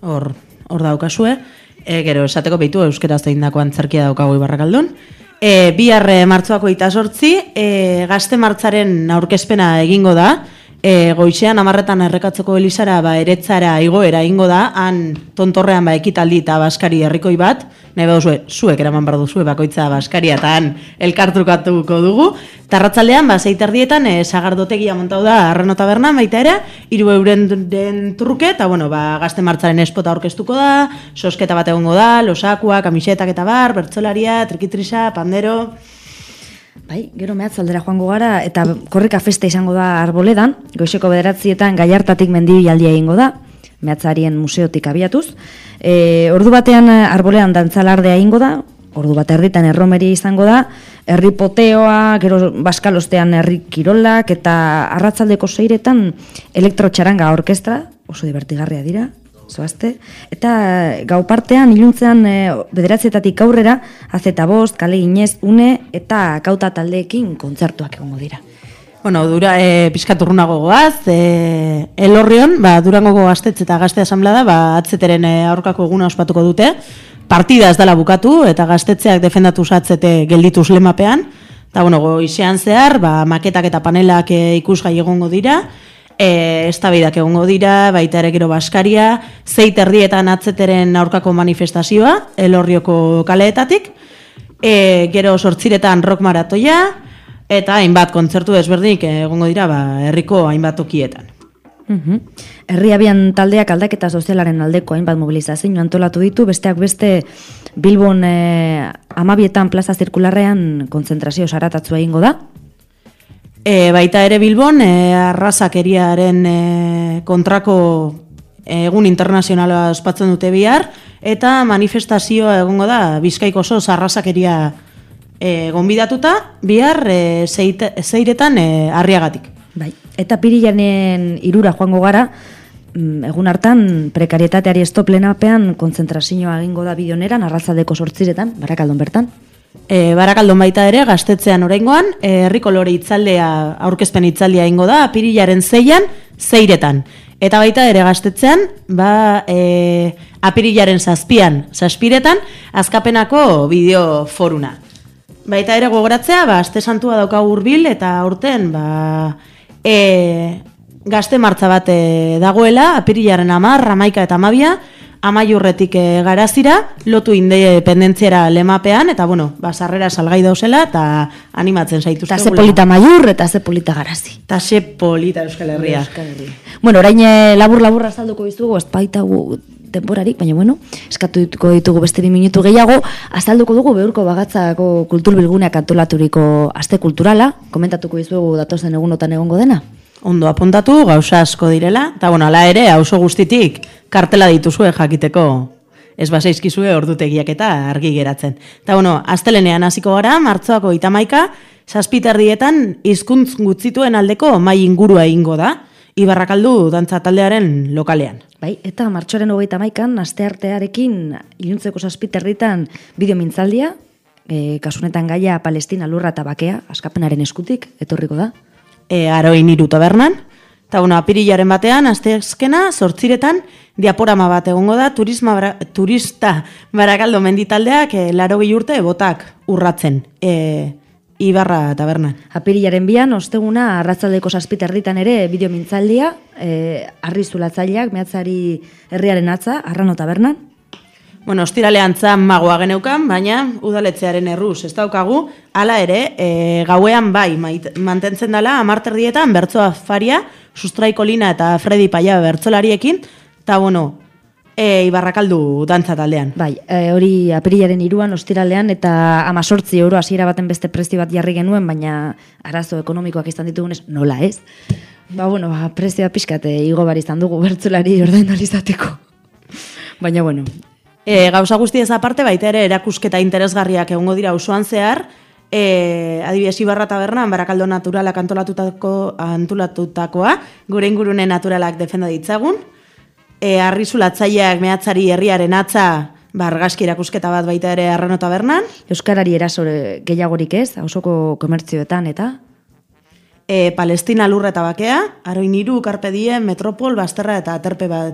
Hor, hor daukazue. E, gero esateko beitu euskeraz egin dako antzerkia daukago Ibarrakaldun. E, bihar e, martzoako eta sortzi, e, gazte martzaren aurkezpena egingo da, e, goixean amarretan errekatzeko elizara ba, eretzara igoera ingo da, han tontorrean ba, ekitaldi eta baskari herrikoi bat, nahi baduzue, zuek eraman behar duzue bakoitza baskaria eta han elkartrukatuko dugu. Tarratzaldean, ba, zeiterdietan, e, sagardotegia montau da arreno taberna, baita ere, hiru euren den truke, eta bueno, ba, gazte martzaren espota aurkeztuko da, sosketa bat egongo da, losakua, kamisetak eta bar, bertzolaria, trikitrisa, pandero... Bai, gero mehatzaldera joango gara, eta korrika festa izango da arboledan, goizeko bederatzietan gaiartatik mendibilaldia egingo da, mehatzarien museotik abiatuz. E, ordu batean arbolean dantzalardea egingo da, ordu bat erditan erromeria izango da, herri poteoa, gero baskalostean herri kirolak, eta arratzaldeko zeiretan elektrotxaranga orkestra, oso divertigarria dira, zoazte, eta gau partean iluntzean e, bederatzietatik aurrera, azeta bost, kale ginez, une, eta kauta taldeekin kontzertuak egongo dira. Bueno, dura, e, piskaturrunago goaz, e, elorrion, ba, durango gaztetze eta gazte asamblea da, ba, atzeteren aurkako eguna ospatuko dute, partida ez dela bukatu, eta gaztetzeak defendatu zatzete geldituz lemapean, eta bueno, goizean zehar, ba, maketak eta panelak e, ikusgai egongo dira, e, eztabaidak egongo dira, baita ere gero baskaria, zeit erdietan atzeteren aurkako manifestazioa, elorrioko kaleetatik, e, gero sortziretan rock maratoia, eta hainbat kontzertu desberdinik egongo dira ba, herriko hainbat tokietan. Mhm. Herriabian taldeak aldaketa sozialaren aldeko hainbat mobilizazio antolatu ditu, besteak beste Bilbon e, amabietan plaza zirkularrean konzentrazio saratatzua egingo da, E, baita ere Bilbon, e, arrazakeriaren e, kontrako egun internazionala ospatzen dute bihar, eta manifestazioa egongo da Bizkaiko oso arrazakeria e, gonbidatuta, bihar e, zeite, zeiretan e, arriagatik. Bai. Eta pirilanen irura joango gara, mm, egun hartan prekarietateari estoplenapean konzentrazioa egingo da bideoneran, arrazaldeko sortziretan, barakaldon bertan. E, barakaldon baita ere, gaztetzean oraingoan, e, herriko lore itzaldea, aurkezpen itzaldea ingo da, apirilaren zeian, zeiretan. Eta baita ere gaztetzean, ba, e, apirilaren zazpian, zazpiretan, azkapenako bideo foruna. Baita ere gogoratzea, ba, aste santua dauka hurbil eta aurten, ba, e, gazte martza bat e, dagoela, apirilaren amar, ramaika eta amabia, amaiurretik e, garazira, lotu independentziera lemapean, eta bueno, ba, sarrera salgai dauzela, eta animatzen zaituzte. Eta ze polita maiur, eta ze polita garazi. Eta ze polita Euskal Herria. Bueno, orain labur-labur azalduko bizugu, ez baita gu temporarik, baina bueno, eskatu dituko ditugu beste bi minutu gehiago, azalduko dugu beurko bagatzako kulturbilguneak antolaturiko aste kulturala, komentatuko dizuegu datozen egunotan egongo dena. Ondo apuntatu, gauza asko direla, eta bueno, ala ere, auzo guztitik, kartela dituzue jakiteko ez baseizkizue ordutegiak eta argi geratzen. Eta bueno, astelenean hasiko gara, martzoako itamaika, saspiterdietan hizkuntz gutzituen aldeko mai ingurua egingo da, Ibarrakaldu dantza taldearen lokalean. Bai, eta martxoren hogeita maikan, aste artearekin, iluntzeko saspiterritan bideo mintzaldia, e, kasunetan gaia Palestina lurra eta bakea, askapenaren eskutik, etorriko da. E, aroin iru tabernan, eta bueno, apirilaren batean, aste eskena, sortziretan, diaporama bat egongo da, turisma, bara, turista barakaldo menditaldeak, e, laro urte botak urratzen. E, Ibarra taberna. Apirilaren bian, osteguna, arratzaldeko saspiterditan ere, bideo mintzaldia, e, arri zulatzaileak, mehatzari herriaren atza, arrano tabernan. Bueno, ostiralean zan magoa geneukan, baina udaletzearen erruz, ez daukagu, hala ere, e, gauean bai, mait, mantentzen dela, amarterdietan, bertzoa faria, sustraiko lina eta Fredi Paia bertzolariekin, eta bueno, e, Ibarrakaldu dantza taldean. Bai, e, hori apirilaren iruan, ostiralean, eta amazortzi euro hasiera baten beste prezio bat jarri genuen, baina arazo ekonomikoak izan ditugunez, nola ez? Ba, bueno, ba, prezioa pixkate igo bar izan dugu bertzulari ordain izateko. <laughs> baina, bueno, E, gauza guztiez aparte, baita ere erakusketa interesgarriak egongo dira osoan zehar, e, adibidez Ibarra tabernan, barakaldo naturalak antolatutako, antolatutakoa, gure ingurune naturalak defenda ditzagun, e, arrizulatzaileak mehatzari herriaren atza, ba, argazki erakusketa bat baita ere arrano tabernan. Euskarari eraso gehiagorik ez, osoko komertzioetan eta? E, Palestina lurra eta bakea, aroin iru, karpedien, metropol, basterra eta aterpe ba-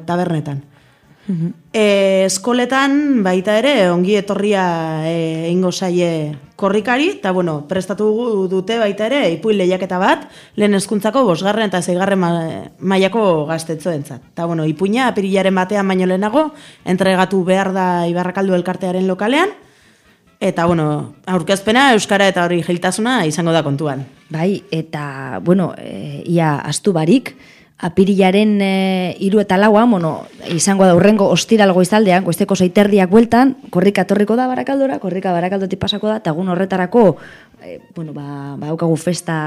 E, eskoletan baita ere ongi etorria e, ingo zaie korrikari, eta bueno, prestatu dute baita ere ipuin lehiaketa bat, lehen hezkuntzako bosgarren eta zeigarren ma, mailako gaztetzoentzat. Eta bueno, ipuina apirilaren batean baino lehenago, entregatu behar da Ibarrakaldu elkartearen lokalean, eta bueno, aurkezpena Euskara eta hori jiltasuna izango da kontuan. Bai, eta, bueno, e, ia astu barik, apirilaren e, iru eta laua, bueno, izango da urrengo ostiral goizaldean, goizteko zeiterdiak bueltan, korrika etorriko da barakaldora, korrika barakaldotik pasako da, eta egun horretarako, e, bueno, ba, ba daukagu festa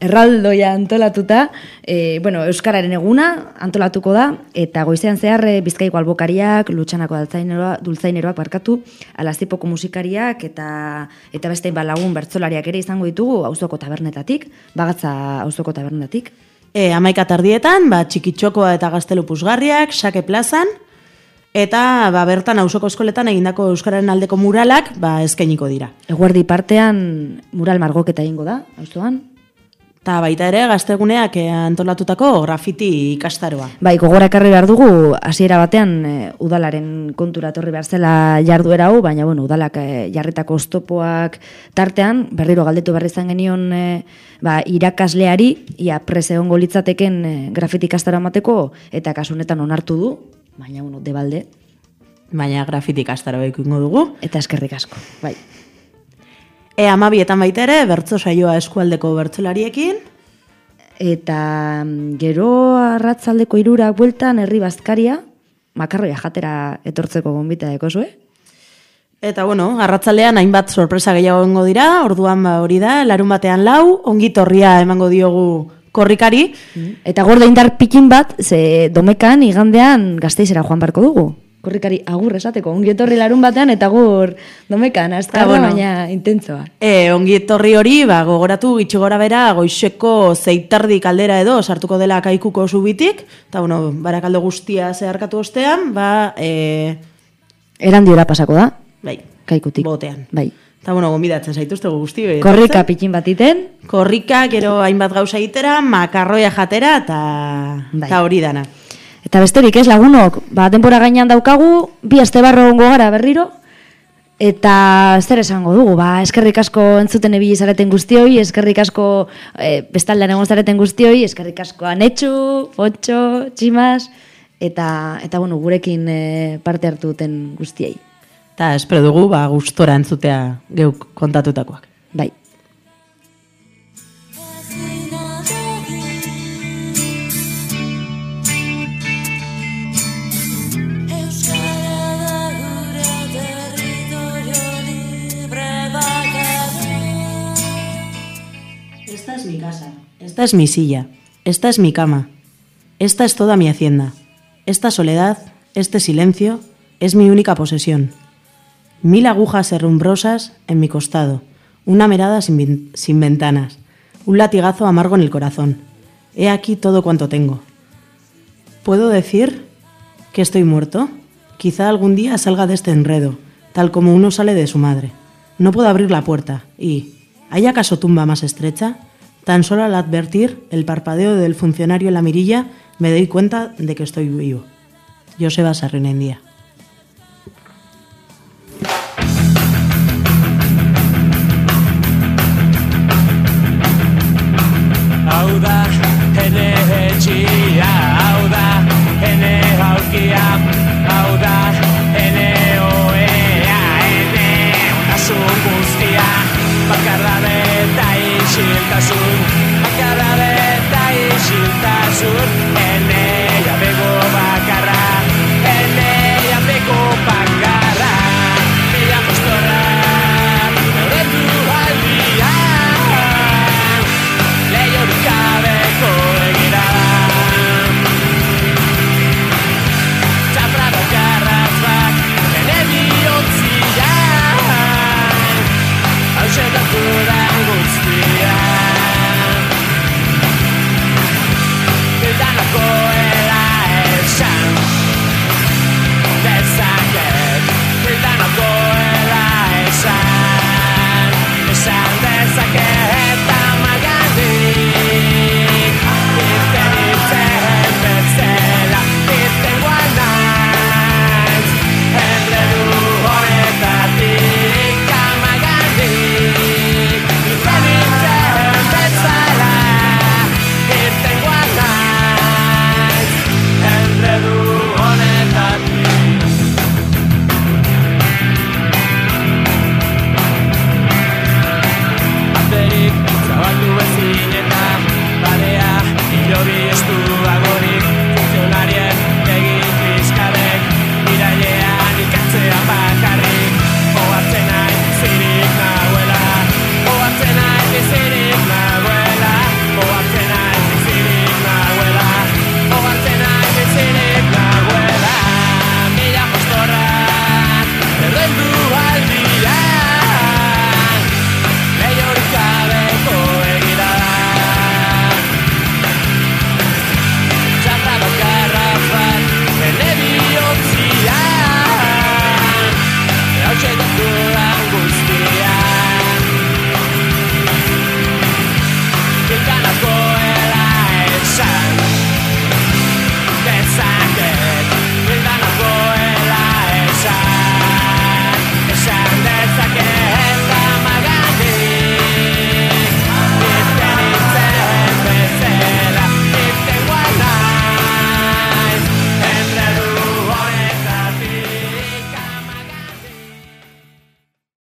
erraldoia antolatuta, e, bueno, Euskararen eguna antolatuko da, eta goizean zehar e, bizkaiko albokariak, lutsanako dultzaineroa, dultzaineroak barkatu, alazipoko musikariak, eta eta beste balagun bertzolariak ere izango ditugu auzoko tabernetatik, bagatza auzoko tabernetatik. E, amaika tardietan, ba, txikitxokoa eta gaztelu puzgarriak, sake plazan, eta ba, bertan auzoko eskoletan egindako Euskararen aldeko muralak ba, eskainiko dira. Eguerdi partean mural margoketa egingo da, auzoan. Eta baita ere gazteguneak eh, antolatutako grafiti ikastaroa. Bai, gogora ekarri behar dugu, hasiera batean e, udalaren kontura etorri behar zela jarduera hau, baina bueno, udalak e, jarritako oztopoak tartean, berriro galdetu berri izan genion e, ba, irakasleari, ia prese hongo litzateken e, grafiti ikastaro emateko, eta kasunetan onartu du, baina bueno, debalde. Baina grafiti ikastaro ingo dugu. Eta eskerrik asko, bai. E, amabietan baita ere, bertzo saioa eskualdeko bertzolariekin. Eta mm, gero arratzaldeko irurak bueltan herri bazkaria, makarroia jatera etortzeko gonbita dekozue. Eta bueno, arratzaldean hainbat sorpresa gehiago egongo dira, orduan ba hori da, larun batean lau, ongi torria emango diogu korrikari. Eta gorde indar pikin bat, ze domekan igandean gazteizera joan barko dugu. Korrikari agur esateko, ongi etorri larun batean eta agur domekan, azkarra, bueno. baina intentzoa. E, ongi etorri hori, ba, gogoratu gitxi gora bera, goixeko zeitardi kaldera edo, sartuko dela kaikuko zubitik, eta bueno, barakaldo guztia zeharkatu ostean, ba, e, Erandiora pasako da, bai, kaikutik. botean. Bai. Eta bueno, gombidatzen zaituzte guzti. eh, Korrika pikin bat iten. Korrika, gero hainbat gauza egitera, makarroia jatera, eta Bai. hori dana. Eta besterik ez lagunok, ba, denbora gainean daukagu, bi aste barro ongo gara berriro, eta zer esango dugu, ba, eskerrik asko entzuten ebili zareten guztioi, eskerrik asko e, bestaldean egon zareten guztioi, eskerrik asko anetxu, potxo, tximas, eta, eta bueno, gurekin e, parte hartu duten guztiei. Eta espero dugu, ba, gustora entzutea geuk kontatutakoak. Bai. Esta es mi silla. Esta es mi cama. Esta es toda mi hacienda. Esta soledad, este silencio, es mi única posesión. Mil agujas herrumbrosas en mi costado. Una mirada sin, sin ventanas. Un latigazo amargo en el corazón. He aquí todo cuanto tengo. ¿Puedo decir que estoy muerto? Quizá algún día salga de este enredo, tal como uno sale de su madre. No puedo abrir la puerta y, ¿hay acaso tumba más estrecha? Tan solo al advertir el parpadeo del funcionario en la mirilla, me doy cuenta de que estoy vivo. Joseba Sarrinendia.